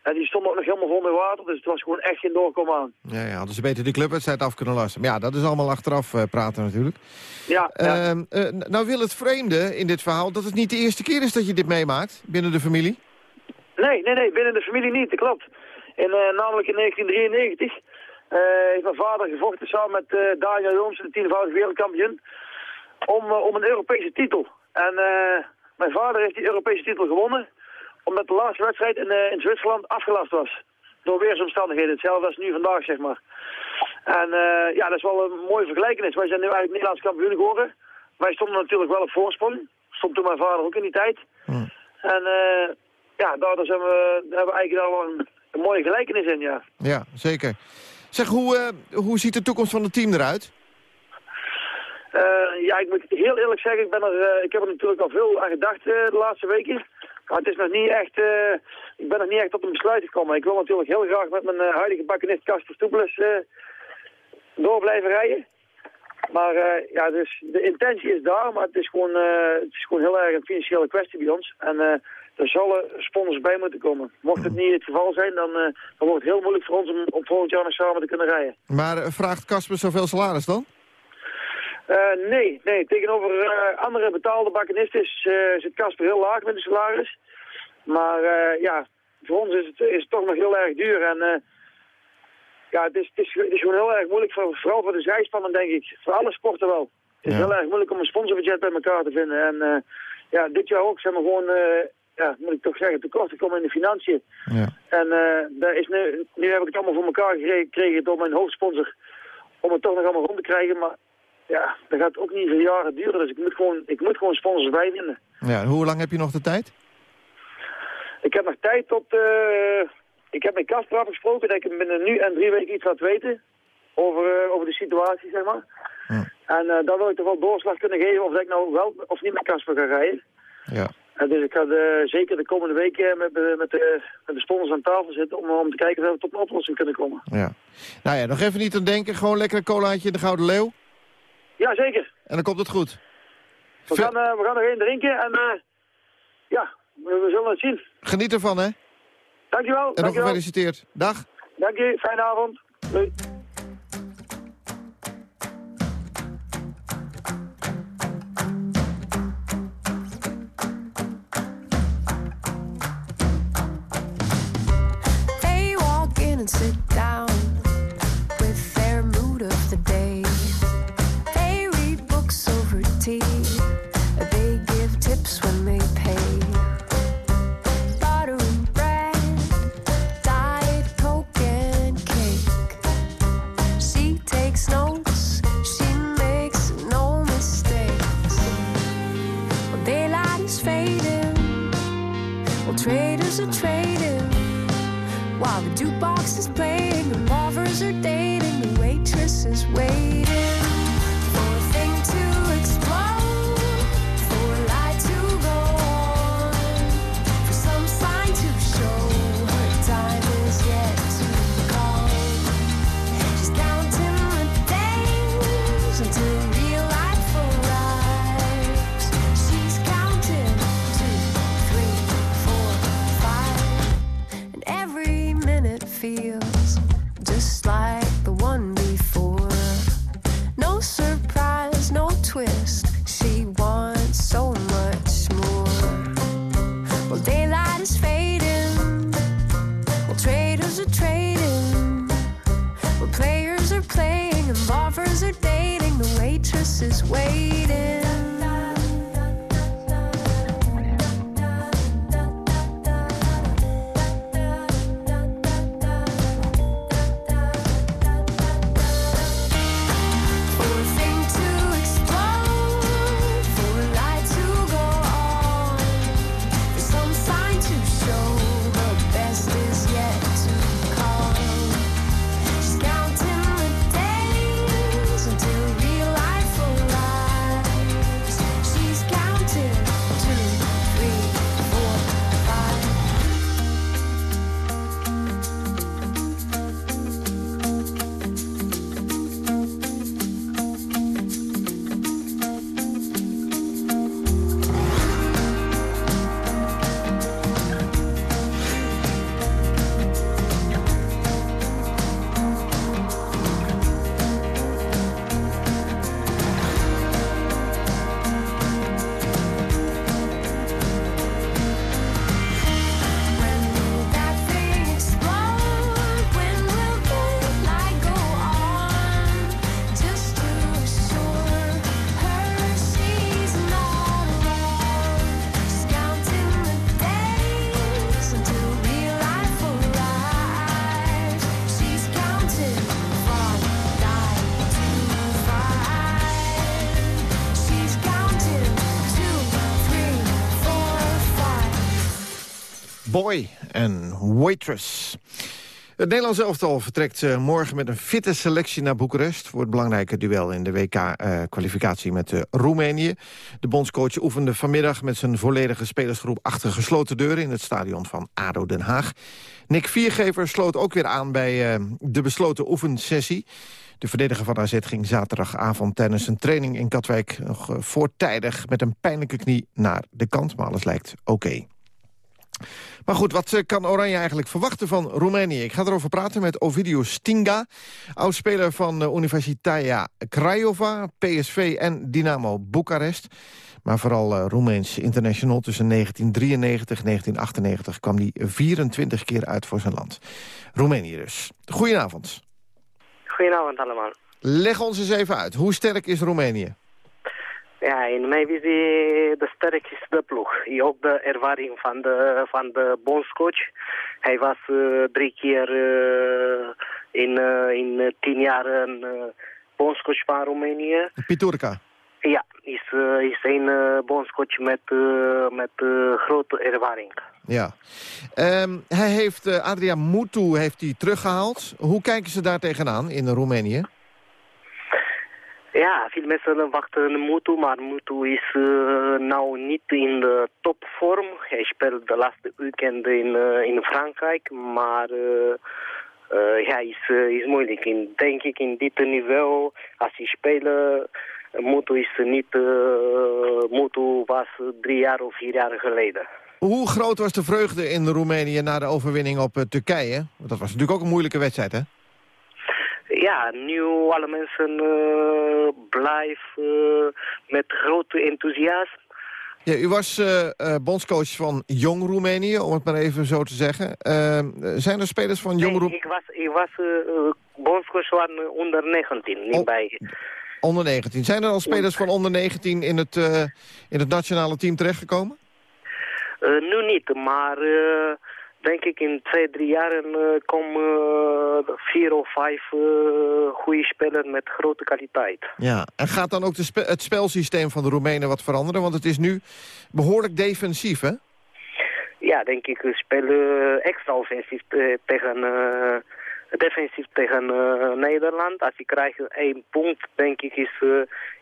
en die stond ook nog helemaal onder water. Dus het was gewoon echt geen doorkomen aan. Ja, ja hadden ze beter die clubwedstrijd af kunnen lassen. Maar ja, dat is allemaal achteraf uh, praten natuurlijk. Ja, ja. Uh, nou wil het vreemde in dit verhaal dat het niet de eerste keer is dat je dit meemaakt binnen de familie. Nee, nee, nee, binnen de familie niet, dat klopt. In, namelijk in 1993 heeft mijn vader gevochten samen met Daniel Jooms, de tienvoudig wereldkampioen, om, om een Europese titel. En mijn vader heeft die Europese titel gewonnen omdat de laatste wedstrijd in, uh, in Zwitserland afgelast was. Door weersomstandigheden. Hetzelfde als nu vandaag, zeg maar. En uh, ja, dat is wel een mooie vergelijkenis. Wij zijn nu eigenlijk Nederlands kampioen geworden. Wij stonden natuurlijk wel op voorsprong. Stond toen mijn vader ook in die tijd. Hmm. En uh, ja, daar, zijn we, daar hebben we eigenlijk wel een, een, mooie gelijkenis in, ja. Ja, zeker. Zeg, hoe, hoe ziet de toekomst van het team eruit? Uh, ja, ik moet heel eerlijk zeggen, ik, ben er, uh, ik heb er natuurlijk al veel aan gedacht uh, de laatste weken. Maar het is nog niet echt, ik ben nog niet echt tot een besluit gekomen. Ik wil natuurlijk heel graag met mijn huidige bakkenist Casper Stoepeles door blijven rijden. Maar ja, dus de intentie is daar, maar het is gewoon, het is gewoon heel erg een financiële kwestie bij ons. En er zullen sponsors bij moeten komen. Mocht het niet het geval zijn, dan, dan wordt het heel moeilijk voor ons om, om volgend jaar nog samen te kunnen rijden. Maar vraagt Casper zoveel salaris dan? Uh, nee, nee. Tegenover uh, andere betaalde bakkenisten uh, zit Casper heel laag met de salaris. Maar ja, voor ons is het, is het toch nog heel erg duur. En ja, het is, het, is, het is gewoon heel erg moeilijk, voor, vooral voor de zijspannen denk ik. Voor alle sporten wel. Het is heel erg moeilijk om een sponsorbudget bij elkaar te vinden. En ja, dit jaar ook zijn we gewoon, ja, moet ik toch zeggen, tekort gekomen in de financiën. Ja. En daar is nu, nu heb ik het allemaal voor elkaar gekregen door mijn hoofdsponsor. Om het toch nog allemaal rond te krijgen. Maar ja, dat gaat ook niet veel jaren duren. Dus ik moet gewoon, ik moet gewoon sponsors bijvinden. Ja, hoe lang heb je nog de tijd? Ik heb nog tijd tot... Uh, ik heb met Kasper afgesproken dat ik binnen nu en drie weken iets laat weten. Over, uh, over de situatie, zeg maar. Ja. En eh daar wil ik toch wel doorslag kunnen geven of dat ik nou wel of niet met Casper ga rijden. Ja. En dus ik ga eh, zeker de komende week eh, met, eh, met, de, met de sponsors aan tafel zitten om, om te kijken of we tot een oplossing kunnen komen. ja. Nou ja, nog even niet aan denken. Gewoon lekker een colaatje in de Gouden Leeuw. Ja, zeker. En dan komt het goed. We gaan, eh, we gaan nog één drinken en eh, ja, we, zullen het zien. Geniet ervan, hè? Dankjewel. En nog dankjewel. gefeliciteerd. Dag. Dank je, fijne avond. Doei. En Waitress. Het Nederlands elftal vertrekt eh, morgen met een fitte selectie naar Boekarest... voor het belangrijke duel in de WK-kwalificatie met eh, Roemenië. De bondscoach oefende vanmiddag met zijn volledige spelersgroep... achter gesloten deuren in het stadion van ADO Den Haag. Nick Viergever sloot ook weer aan bij eh, de besloten oefensessie. De verdediger van AZ ging zaterdagavond tijdens een training in Katwijk... nog eh, voortijdig met een pijnlijke knie naar de kant, maar alles lijkt oké. Maar goed, wat eh, kan Oranje eigenlijk verwachten van Roemenië? Ik ga erover praten met Ovidiu Stinga, oudspeler van uh, Universitatea Craiova, PSV en Dynamo Boekarest. Maar vooral uh, Roemeens international tussen 1993 en 1998 kwam hij 24 keer uit voor zijn land. Roemenië dus. Goedenavond. Goedenavond allemaal. Leg ons eens even uit, hoe sterk is Roemenië? Ja, in mijn visie de sterkste de ploeg. Ook de ervaring van de, van de bondscoach. Hij was eh, drie keer eh, in, eh, in tien jaar een bondscoach van Roemenië. Piturca. Ja, is, is een bondscoach met, met grote ervaring. Ja. Ehm, hij heeft, Adrian Mutu heeft hij teruggehaald. Hoe kijken ze daar tegenaan in Roemenië? Ja, veel mensen wachten Mutu, maar Mutu is uh, nou niet in de topvorm. Hij speelt de laatste weekend in, uh, in Frankrijk, maar uh, ja, is, is moeilijk. In, denk ik in dit niveau, als hij speelt, Mutu is niet Mutu was drie jaar of vier jaar geleden. Hoe groot was de vreugde in Roemenië na de overwinning op Turkije? Want dat was natuurlijk ook een moeilijke wedstrijd, hè? Ja, nu alle mensen uh, blijven uh, met grote enthousiasme. Ja, u was uh, bondscoach van Jong Roemenië, om het maar even zo te zeggen. zijn er spelers van Jong Roemenië? ik was, ik was bondscoach van onder 19, niet oh, bij... Onder 19. Zijn er al spelers van onder 19 in het, in het nationale team terechtgekomen? nu niet, maar denk ik in twee, drie jaren uh, komen uh, vier of vijf uh, goede spelers met grote kwaliteit. Ja, en gaat dan ook de spe het spelsysteem van de Roemenen wat veranderen? Want het is nu behoorlijk defensief, hè? Ja, denk ik. We spelen extra offensief tegen... defensief tegen Nederland. Als je krijgt één punt, denk ik, is,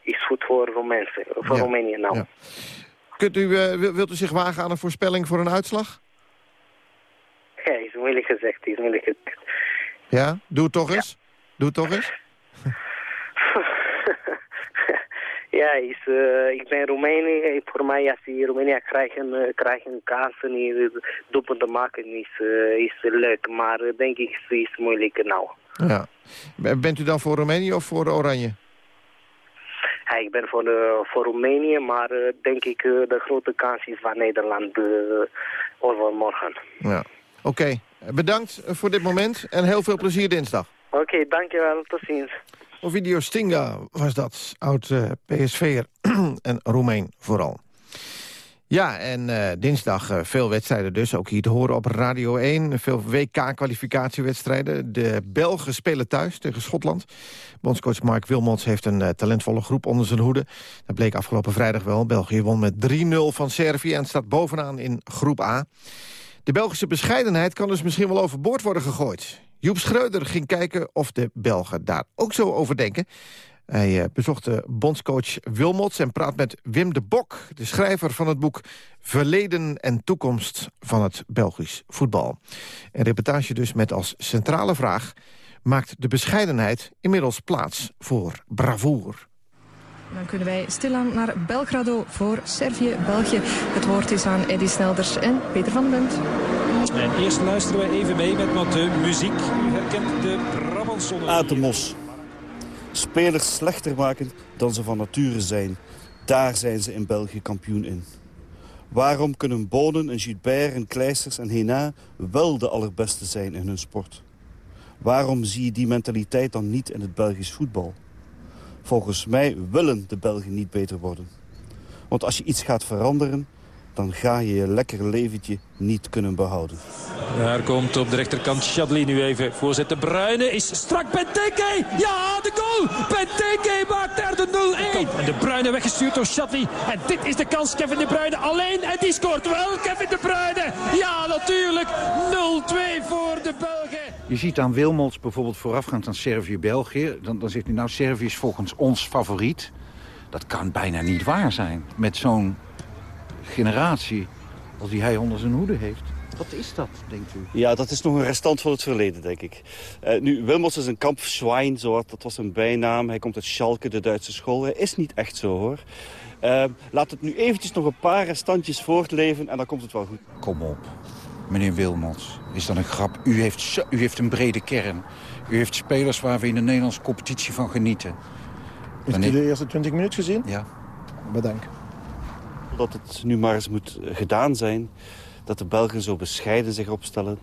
is goed voor, Roemenen, voor ja. Roemenië nou. Ja. Kunt u, wilt u zich wagen aan een voorspelling voor een uitslag? Moeilijk gezegd, is moeilijk gezegd. Ja, doe het toch eens. Doe het toch eens. ja, is, uh, ik ben Roemenië. Voor mij, als die Roemenië krijgen, uh, krijgen kansen, doelpunt te maken, is, uh, is leuk. Maar denk ik, is, is moeilijk nou. Ja. Bent u dan voor Roemenië of voor Oranje? Ja, ik ben voor, de, voor Roemenië, maar denk ik de grote kans is van Nederland overmorgen. Ja. Oké, okay. Bedankt voor dit moment en heel veel plezier dinsdag. Oké, okay, dankjewel. Tot ziens. Ovidio Stinga was dat, oud uh, PSV'er en Roemeen vooral. Ja, en uh, dinsdag uh, veel wedstrijden dus, ook hier te horen op Radio 1. Veel WK-kwalificatiewedstrijden. De Belgen spelen thuis tegen Schotland. Bondscoach Mark Wilmots heeft een uh, talentvolle groep onder zijn hoede. Dat bleek afgelopen vrijdag wel. België won met 3-0 van Servië en staat bovenaan in groep A. De Belgische bescheidenheid kan dus misschien wel overboord worden gegooid. Joep Schreuder ging kijken of de Belgen daar ook zo over denken. Hij uh, bezocht de bondscoach Wilmots en praat met Wim de Bok... de schrijver van het boek Verleden en Toekomst van het Belgisch voetbal. Een reportage dus met als centrale vraag... maakt de bescheidenheid inmiddels plaats voor bravoer? Dan kunnen wij stilaan naar Belgrado voor Servië-België. Het woord is aan Eddy Snelders en Peter van den Bent. En eerst luisteren we even mee met wat de muziek. U herkent de Brabantsonne. Uit de mos. Spelers slechter maken dan ze van nature zijn. Daar zijn ze in België kampioen in. Waarom kunnen Bonen en Gilbert en Kleisters en Hena wel de allerbeste zijn in hun sport? Waarom zie je die mentaliteit dan niet in het Belgisch voetbal? Volgens mij willen de Belgen niet beter worden. Want als je iets gaat veranderen, dan ga je je lekkere leventje niet kunnen behouden. Daar komt op de rechterkant Chadli nu even. Voorzet de Bruyne is strak Benteke. Ja, de goal. Benteke maakt er de 0-1. En de Bruyne weggestuurd door Chadli. En dit is de kans. Kevin de Bruyne alleen. En die scoort wel. Kevin de Bruyne. Ja, natuurlijk. 0-2 voor de Belgen. Je ziet aan Wilmots bijvoorbeeld voorafgaand aan Servië-België. Dan, dan zegt hij nou Servië is volgens ons favoriet. Dat kan bijna niet waar zijn. Met zo'n generatie als die hij onder zijn hoede heeft. Wat is dat, denkt u? Ja, dat is nog een restant van het verleden, denk ik. Uh, nu, Wilmots is een kampfschwein, zo, dat was een bijnaam. Hij komt uit Schalke, de Duitse school. Hij is niet echt zo, hoor. Uh, laat het nu eventjes nog een paar restantjes voortleven en dan komt het wel goed. Kom op, meneer Wilmots. Is dat een grap? U heeft, zo, u heeft een brede kern. U heeft spelers waar we in de Nederlandse competitie van genieten. Heeft u de eerste 20 minuten gezien? Ja. Bedankt. Dat het nu maar eens moet gedaan zijn. Dat de Belgen zo bescheiden zich opstellen.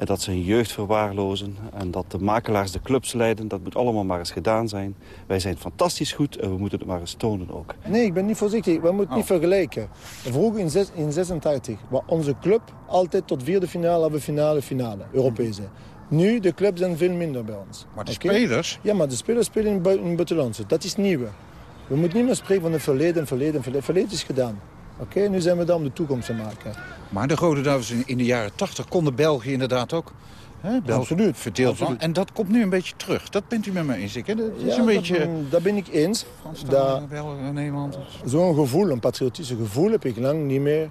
En dat ze hun jeugd verwaarlozen. En dat de makelaars de clubs leiden. Dat moet allemaal maar eens gedaan zijn. Wij zijn fantastisch goed en we moeten het maar eens tonen ook. Nee, ik ben niet voorzichtig. We moeten niet vergelijken. Vroeger in, zes, in 86 was onze club altijd tot vierde finale, halve finale, finale. Europese. Nu, de clubs zijn veel minder bij ons. Maar de spelers? Ja, maar de spelers spelen in, in buitenlandse. Dat is nieuw. We moeten niet meer spreken van het verleden, verleden, verleden. Verleden is gedaan. Oké, nu zijn we daar om de toekomst te maken. Maar de Rode Duivels in, in de jaren 80 konden België inderdaad ook Hè? Absoluut, Verdeeld van. En dat komt nu een beetje terug. Dat bent u met me eens. Ik, hè? Dat is Ja, een beetje... dat, dat ben ik eens. Zo'n gevoel, een patriotisch gevoel, heb ik lang niet meer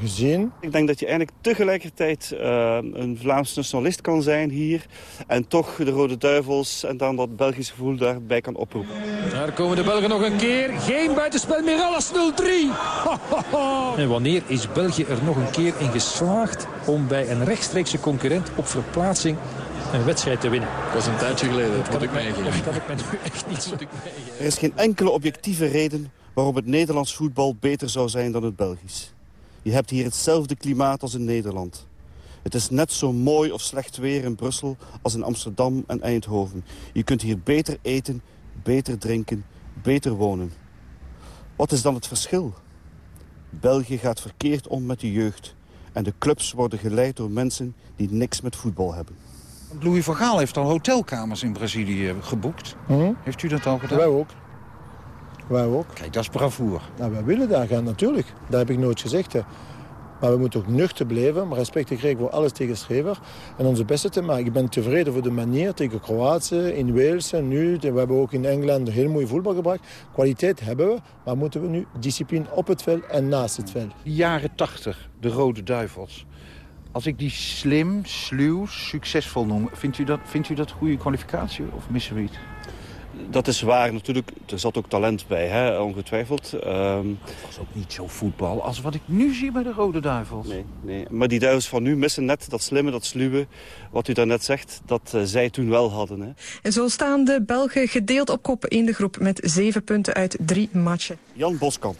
gezien. Ik denk dat je eigenlijk tegelijkertijd eh, een Vlaams nationalist kan zijn hier... en toch de Rode Duivels en dan dat Belgisch gevoel daarbij kan oproepen. Daar komen de Belgen nog een keer. Geen buitenspel meer. Alles 0-3. En wanneer is België er nog een keer in geslaagd om bij een rechtstreekse concurrent op verplaatsing een wedstrijd te winnen? Dat is een tijdje geleden, dat moet ik mij- meegeven. Dat kan ik me nu echt niet zo... Er is geen enkele objectieve reden waarom het Nederlands voetbal beter zou zijn dan het Belgisch. Je hebt hier hetzelfde klimaat als in Nederland. Het is net zo mooi of slecht weer in Brussel als in Amsterdam en Eindhoven. Je kunt hier beter eten, beter drinken, beter wonen. Wat is dan het verschil? België gaat verkeerd om met de jeugd. En de clubs worden geleid door mensen die niks met voetbal hebben. Louis van Gaal heeft al hotelkamers in Brazilië geboekt. Heeft u dat al gedaan? Wij ook. Wij ook. Kijk, dat is bravoer. Nou, wij willen daar gaan, natuurlijk. Dat heb ik nooit gezegd. Hè. Maar we moeten ook nuchter blijven, maar respect te krijgen voor alles tegen Schrever. En onze beste te maken. Ik ben tevreden voor de manier tegen Kroatië, in Wales, nu. We hebben ook in Engeland heel mooi voetbal gebracht. Kwaliteit hebben we, maar moeten we nu discipline op het veld en naast het veld. Die jaren 80, de Rode Duivels. Als ik die slim, sluw, succesvol noem, vindt u dat, vindt u dat goede kwalificatie of missen we iets? Dat is waar, natuurlijk. Er zat ook talent bij, hè, ongetwijfeld. Ehm, Het was ook niet zo voetbal als wat ik nu zie bij de Rode Duivels. Nee, nee. Maar die duivels van nu missen net dat slimme, dat sluwe, wat u daarnet zegt, dat eh, zij toen wel hadden. Hè. En zo staan de Belgen gedeeld op kop in de groep met zeven punten uit drie matchen. Jan Boskamp.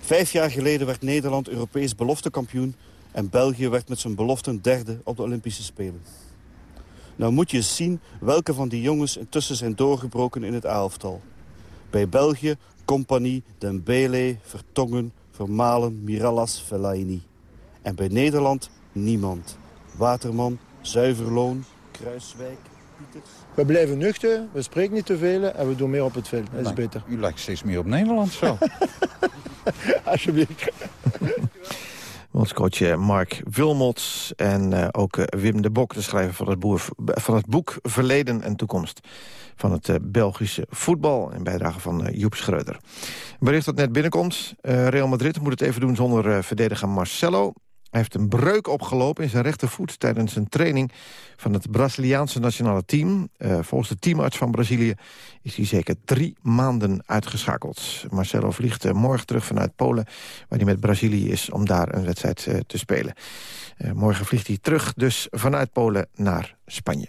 Vijf jaar geleden werd Nederland Europees beloftekampioen... en België werd met zijn beloften derde op de Olympische Spelen. Nou moet je eens zien welke van die jongens intussen zijn doorgebroken in het A-elftal. Bij België Compagnie, Dembele, Vertongen, Vermalen, Mirallas, Fellaini. En bij Nederland niemand. Waterman, Zuiverloon, Kruiswijk, Pieters... We blijven nuchter, we spreken niet te veel en we doen meer op het veld. Dat is beter. U lijkt steeds meer op Nederland zo. Alsjeblieft. Bondscoach eh, Mark Wilmots en eh, ook eh, Wim de Bok, de schrijver van het, boer, van het boek Verleden en Toekomst van het Belgische voetbal. In bijdrage van Joep Schreuder. Een bericht dat net binnenkomt. Real Madrid moet het even doen zonder verdediger Marcelo. Hij heeft een breuk opgelopen in zijn rechtervoet tijdens een training van het Braziliaanse nationale team. Eh, volgens de teamarts van Brazilië is hij zeker drie maanden uitgeschakeld. Marcelo vliegt eh, morgen terug vanuit Polen, waar hij met Brazilië is om daar een wedstrijd eh, te spelen. Morgen vliegt hij terug dus vanuit Polen naar Spanje.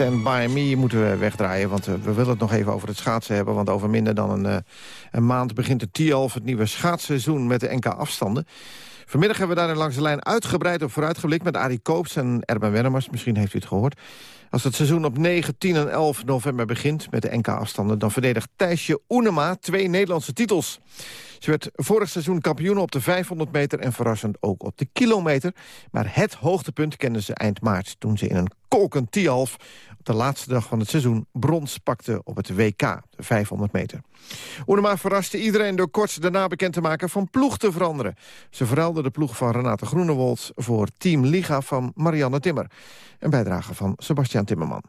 Stand By Me moeten we wegdraaien. Want eh, we willen het nog even over het schaatsen hebben. Want over minder dan een, eh, een maand begint de T-Alf... het nieuwe schaatsseizoen met de NK-afstanden. Vanmiddag hebben we daar langs de lijn uitgebreid op vooruitgeblikt... met Arie Koops en Erben Wennemars. Misschien heeft u het gehoord. Als het seizoen op 9, 10 en 11 november begint met de NK-afstanden... dan verdedigt Thijsje Oenema twee Nederlandse titels. Ze werd vorig seizoen kampioen op de 500 meter en verrassend ook op de kilometer. Maar het hoogtepunt kenden ze eind maart toen ze in een kolkend T-half... op de laatste dag van het seizoen brons pakte op het WK, de 500 meter. Oenema verraste iedereen door kort daarna bekend te maken van ploeg te veranderen. Ze verruilde de ploeg van Renate Groenewold voor Team Liga van Marianne Timmer. Een bijdrage van Sebastian Timmerman.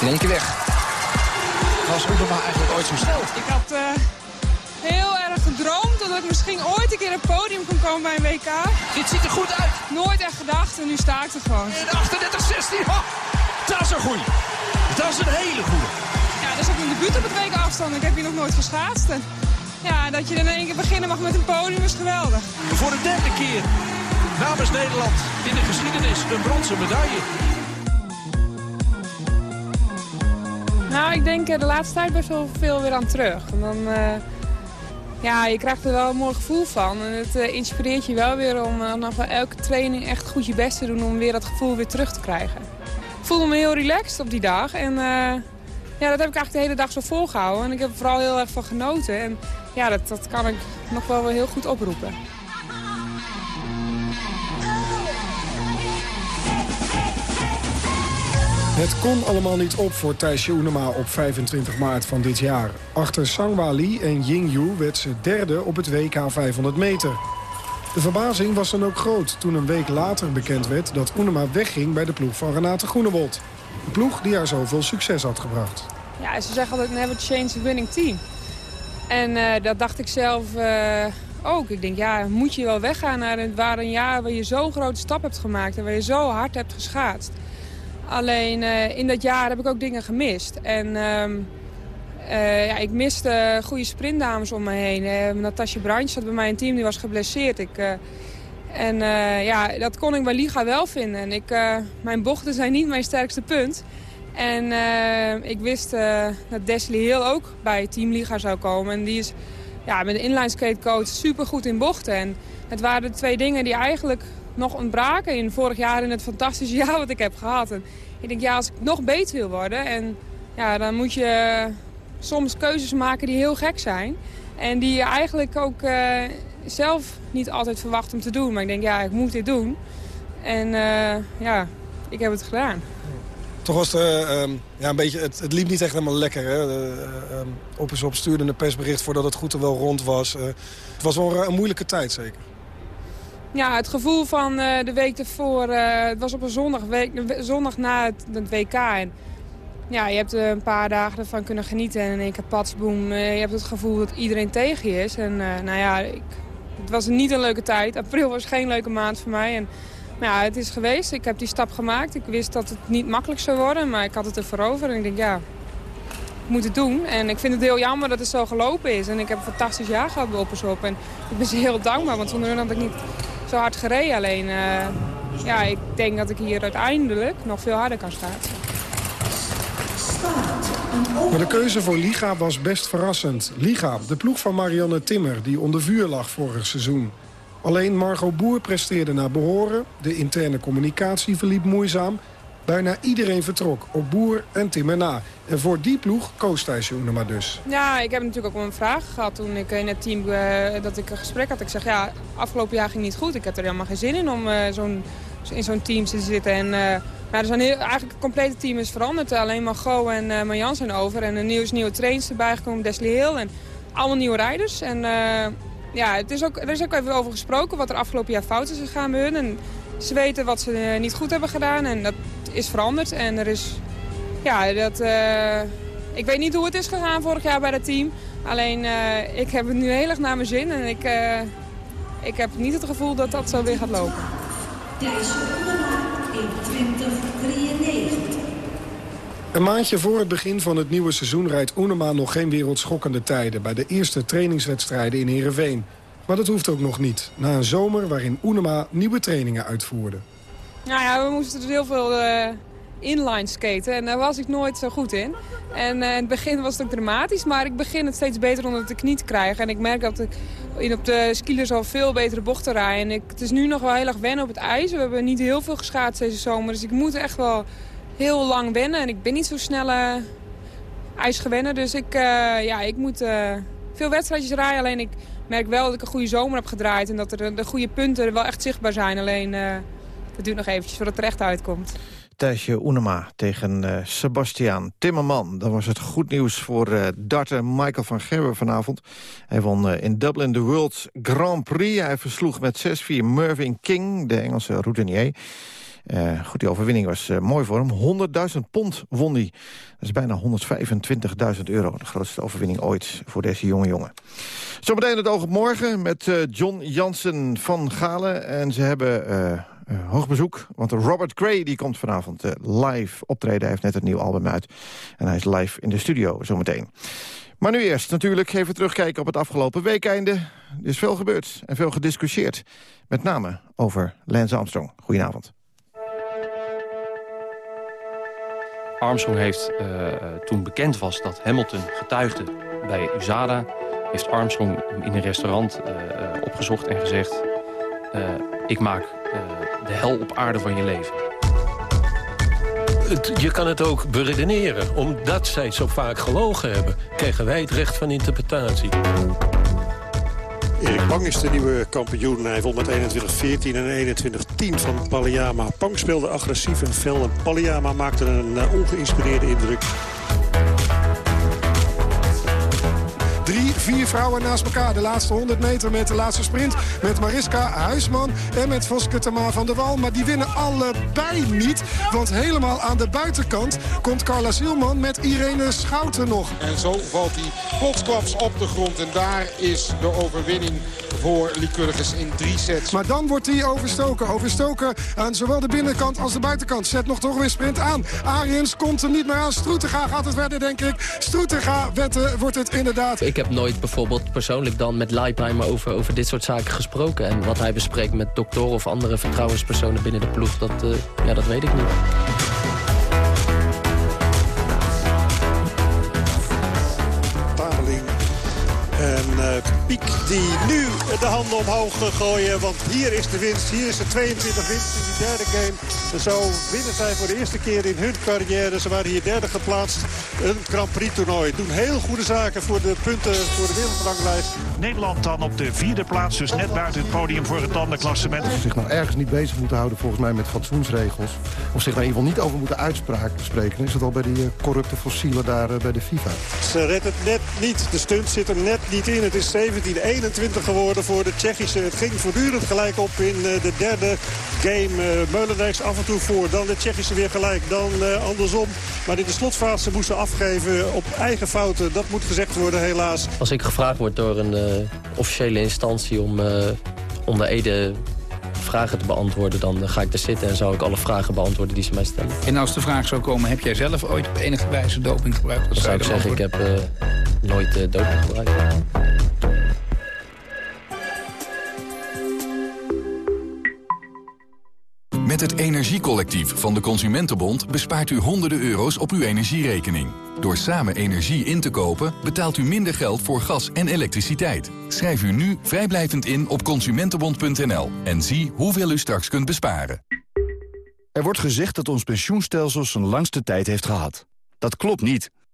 In één keer weg. Was Oenema eigenlijk ooit zo snel? Ik had uh, heel erg gedroomd dat ik misschien ooit een keer op het podium kon komen bij een WK. Dit ziet er goed uit. Nooit echt gedacht en nu sta ik er gewoon. In 38-16. Oh, dat is een goeie. Dat is een hele goeie. Ja, dat is ook mijn debuut op het WK afstand. Ik heb hier nog nooit geschaatst. En ja, dat je in één keer beginnen mag met een podium is geweldig. Voor de derde keer namens Nederland in de geschiedenis een bronzen medaille. Nou, ik denk de laatste tijd best wel veel weer aan terug. En dan, uh, ja, je krijgt er wel een mooi gevoel van. En het uh, inspireert je wel weer om uh, nog wel elke training echt goed je best te doen... om weer dat gevoel weer terug te krijgen. Ik voelde me heel relaxed op die dag. En ja, dat heb ik eigenlijk de hele dag zo volgehouden. En ik heb er vooral heel erg van genoten. En ja, dat, dat kan ik nog wel heel goed oproepen. Het kon allemaal niet op voor Thijsje Oenema op 25 maart van dit jaar. Achter Sangwa Lee en Ying Yu werd ze derde op het WK 500 meter. De verbazing was dan ook groot toen een week later bekend werd... dat Oenema wegging bij de ploeg van Renate Groenewold. Een ploeg die haar zoveel succes had gebracht. Ja, ze zeggen altijd never change winning team. En uh, dat dacht ik zelf uh, ook. Ik denk, ja, moet je wel weggaan naar een, waar een jaar... waar je zo'n grote stap hebt gemaakt en waar je zo hard hebt geschaatst. Alleen uh, in dat jaar heb ik ook dingen gemist. En uh, uh, ja, ik miste goede sprintdames om me heen. Uh, Natasja Brandje zat bij mij in team, die was geblesseerd. Ik, en ja, dat kon ik bij Liga wel vinden. En ik, mijn bochten zijn niet mijn sterkste punt. En ik wist dat Desley Hill ook bij Team Liga zou komen. En die is ja, met de inline skate coach super goed in bochten. En het waren de twee dingen die eigenlijk nog ontbraken in vorig jaar in het fantastische jaar wat ik heb gehad. En ik denk, ja, als ik nog beter wil worden... en ja, dan moet je soms keuzes maken die heel gek zijn. En die je eigenlijk ook uh, zelf niet altijd verwacht om te doen. Maar ik denk, ja, ik moet dit doen. En uh, ja, ik heb het gedaan. Toch was uh, um, ja, een beetje, het, het, liep niet echt helemaal lekker. Hè? Um, op is op stuurde een persbericht voordat het goed er wel rond was. het was wel een moeilijke tijd zeker. Ja, het gevoel van uh, de week ervoor, uh, het was op een zondag, week, zondag na het, WK. En ja, je hebt er een paar dagen ervan kunnen genieten en in één keer patsboom. Je hebt het gevoel dat iedereen tegen je is. En nou ja, ik, het was niet een leuke tijd. April was geen leuke maand voor mij. En, maar ja, het is geweest. Ik heb die stap gemaakt. Ik wist dat het niet makkelijk zou worden, maar ik had het ervoor over. En ik denk, ja, ik moet het doen. En ik vind het heel jammer dat het zo gelopen is. En ik heb een fantastisch jaar gehad bij Oppersop. En ik ben ze heel dankbaar, want zonder hun had ik niet zo hard gereden. Alleen, uh, ja, ik denk dat ik hier uiteindelijk nog veel harder kan schaatsen. Maar de keuze voor Liga was best verrassend. Liga, de ploeg van Marianne Timmer, die onder vuur lag vorig seizoen. Alleen Margot Boer presteerde naar behoren. De interne communicatie verliep moeizaam. Bijna iedereen vertrok, op Boer en Timmer na. En voor die ploeg koos Thijs Joenema dus. Ja, ik heb natuurlijk ook een vraag gehad toen ik in het team uh, dat ik een gesprek had. Ik zeg, ja, afgelopen jaar ging niet goed. Ik heb er helemaal geen zin in om uh, zo'n in zo'n team te zitten. En, maar er zijn eigenlijk het complete team is veranderd. Alleen Margot en uh, Marjan zijn over. En een nieuw, nieuwe trains erbij gekomen, Desley Hill. En allemaal nieuwe rijders. En ja, het is ook, er is ook even over gesproken wat er afgelopen jaar fout is gegaan bij hun. En ze weten wat ze niet goed hebben gedaan. En dat is veranderd. En er is ja, dat, uh, ik weet niet hoe het is gegaan vorig jaar bij het team. Alleen, uh, ik heb het nu heel erg naar mijn zin. En ik, uh, ik heb niet het gevoel dat dat zo weer gaat lopen. In 2093. Een maandje voor het begin van het nieuwe seizoen rijdt Oenema nog geen wereldschokkende tijden... bij de eerste trainingswedstrijden in Heerenveen. Maar dat hoeft ook nog niet, na een zomer waarin Oenema nieuwe trainingen uitvoerde. Nou ja, we moesten dus heel veel uh, inline skaten. En daar was ik nooit zo goed in. En eh, in het begin was het ook dramatisch, maar ik begin het steeds beter onder de knie te krijgen. En ik merk dat ik in op de skilers al veel betere bochten rij. En ik, het is nu nog wel heel erg wennen op het ijs. We hebben niet heel veel geschaatst deze zomer, dus ik moet echt wel heel lang wennen. En ik ben niet zo snel uh, ijsgewennen, dus ik, uh, ja, ik moet veel wedstrijdjes rijden. Alleen ik merk wel dat ik een goede zomer heb gedraaid en dat er de goede punten wel echt zichtbaar zijn. Alleen het duurt nog eventjes voordat het er echt uitkomt. Thijsje Oenema tegen uh, Sebastiaan Timmerman. Dat was het goed nieuws voor uh, darter Michael van Gerwen vanavond. Hij won uh, in Dublin de World Grand Prix. Hij versloeg met 6-4 Mervyn King, de Engelse routinier. goed, die overwinning was mooi voor hem. 100.000 pond won hij. Dat is bijna 125.000 euro. De grootste overwinning ooit voor deze jonge jongen. Zometeen het oog op morgen met John Jansen van Galen. En ze hebben uh, hoog bezoek. Want Robert Gray die komt vanavond uh, live optreden. Hij heeft net het nieuwe album uit. En hij is live in de studio zometeen. Maar nu eerst natuurlijk even terugkijken op het afgelopen weekeinde. Er is veel gebeurd en veel gediscussieerd. Met name over Lance Armstrong. Goedenavond. Armstrong heeft, uh, toen bekend was dat Hamilton getuigde bij USADA... heeft Armstrong in een restaurant opgezocht en gezegd... ik maak de hel op aarde van je leven. Het, je kan het ook beredeneren. Omdat zij zo vaak gelogen hebben... krijgen wij het recht van interpretatie. Erik Pang is de nieuwe kampioen. Hij won met 21-14 en 21-10 van Palliama. Pang speelde agressief en fel en Palliama maakte een uh, ongeïnspireerde indruk. Vier vrouwen naast elkaar. De laatste 100 meter met de laatste sprint. Met Mariska Huisman en met Voske Tamar van der Wal. Maar die winnen allebei niet. Want helemaal aan de buitenkant komt Carla Zielman met Irene Schouten nog. En zo valt hij plotsklaps op de grond. En daar is de overwinning voor Lycurgus in drie sets. Maar dan wordt hij overstoken. Overstoken aan zowel de binnenkant als de buitenkant. Zet nog toch weer sprint aan. Ariens komt er niet meer aan. Stroetega gaat het verder, denk ik. Stroetega wordt het inderdaad. Ik heb nooit bijvoorbeeld persoonlijk dan met Leipheimer over, over dit soort zaken gesproken. En wat hij bespreekt met doktoren of andere vertrouwenspersonen binnen de ploeg, dat, uh, ja, dat weet ik niet. En uh, Piek die nu de handen omhoog gooien. Want hier is de winst. Hier is de 22 winst in die derde game. En zo winnen zij voor de eerste keer in hun carrière. Ze waren hier derde geplaatst. Een Grand Prix toernooi. Doen heel goede zaken voor de punten voor de wereldranglijst. Nederland dan op de vierde plaats. Dus net buiten het podium voor het landenklassement. Of zich nou ergens niet bezig moeten houden volgens mij met fatsoensregels. Of zich nou in ieder geval niet over moeten uitspreken. Is het al bij die uh, corrupte fossielen daar uh, bij de FIFA. Ze redt het net niet. De stunt zit er net niet Het is 17-21 geworden voor de Tsjechische. Het ging voortdurend gelijk op in uh, de derde game. Uh, Meulendijks af en toe voor. Dan de Tsjechische weer gelijk. Dan uh, andersom. Maar in de slotfase moesten afgeven op eigen fouten. Dat moet gezegd worden helaas. Als ik gevraagd word door een officiële instantie om onder Ede vragen te beantwoorden... dan ga ik er zitten en zou ik alle vragen beantwoorden die ze mij stellen. En als de vraag zou komen, heb jij zelf ooit op enige wijze doping gebruikt? Dan zou ik zeggen, ik heb uh, nooit uh, doping gebruikt. Met het Energiecollectief van de Consumentenbond bespaart u honderden euro's op uw energierekening. Door samen energie in te kopen betaalt u minder geld voor gas en elektriciteit. Schrijf u nu vrijblijvend in op consumentenbond.nl en zie hoeveel u straks kunt besparen. Er wordt gezegd dat ons pensioenstelsel zijn langste tijd heeft gehad. Dat klopt niet.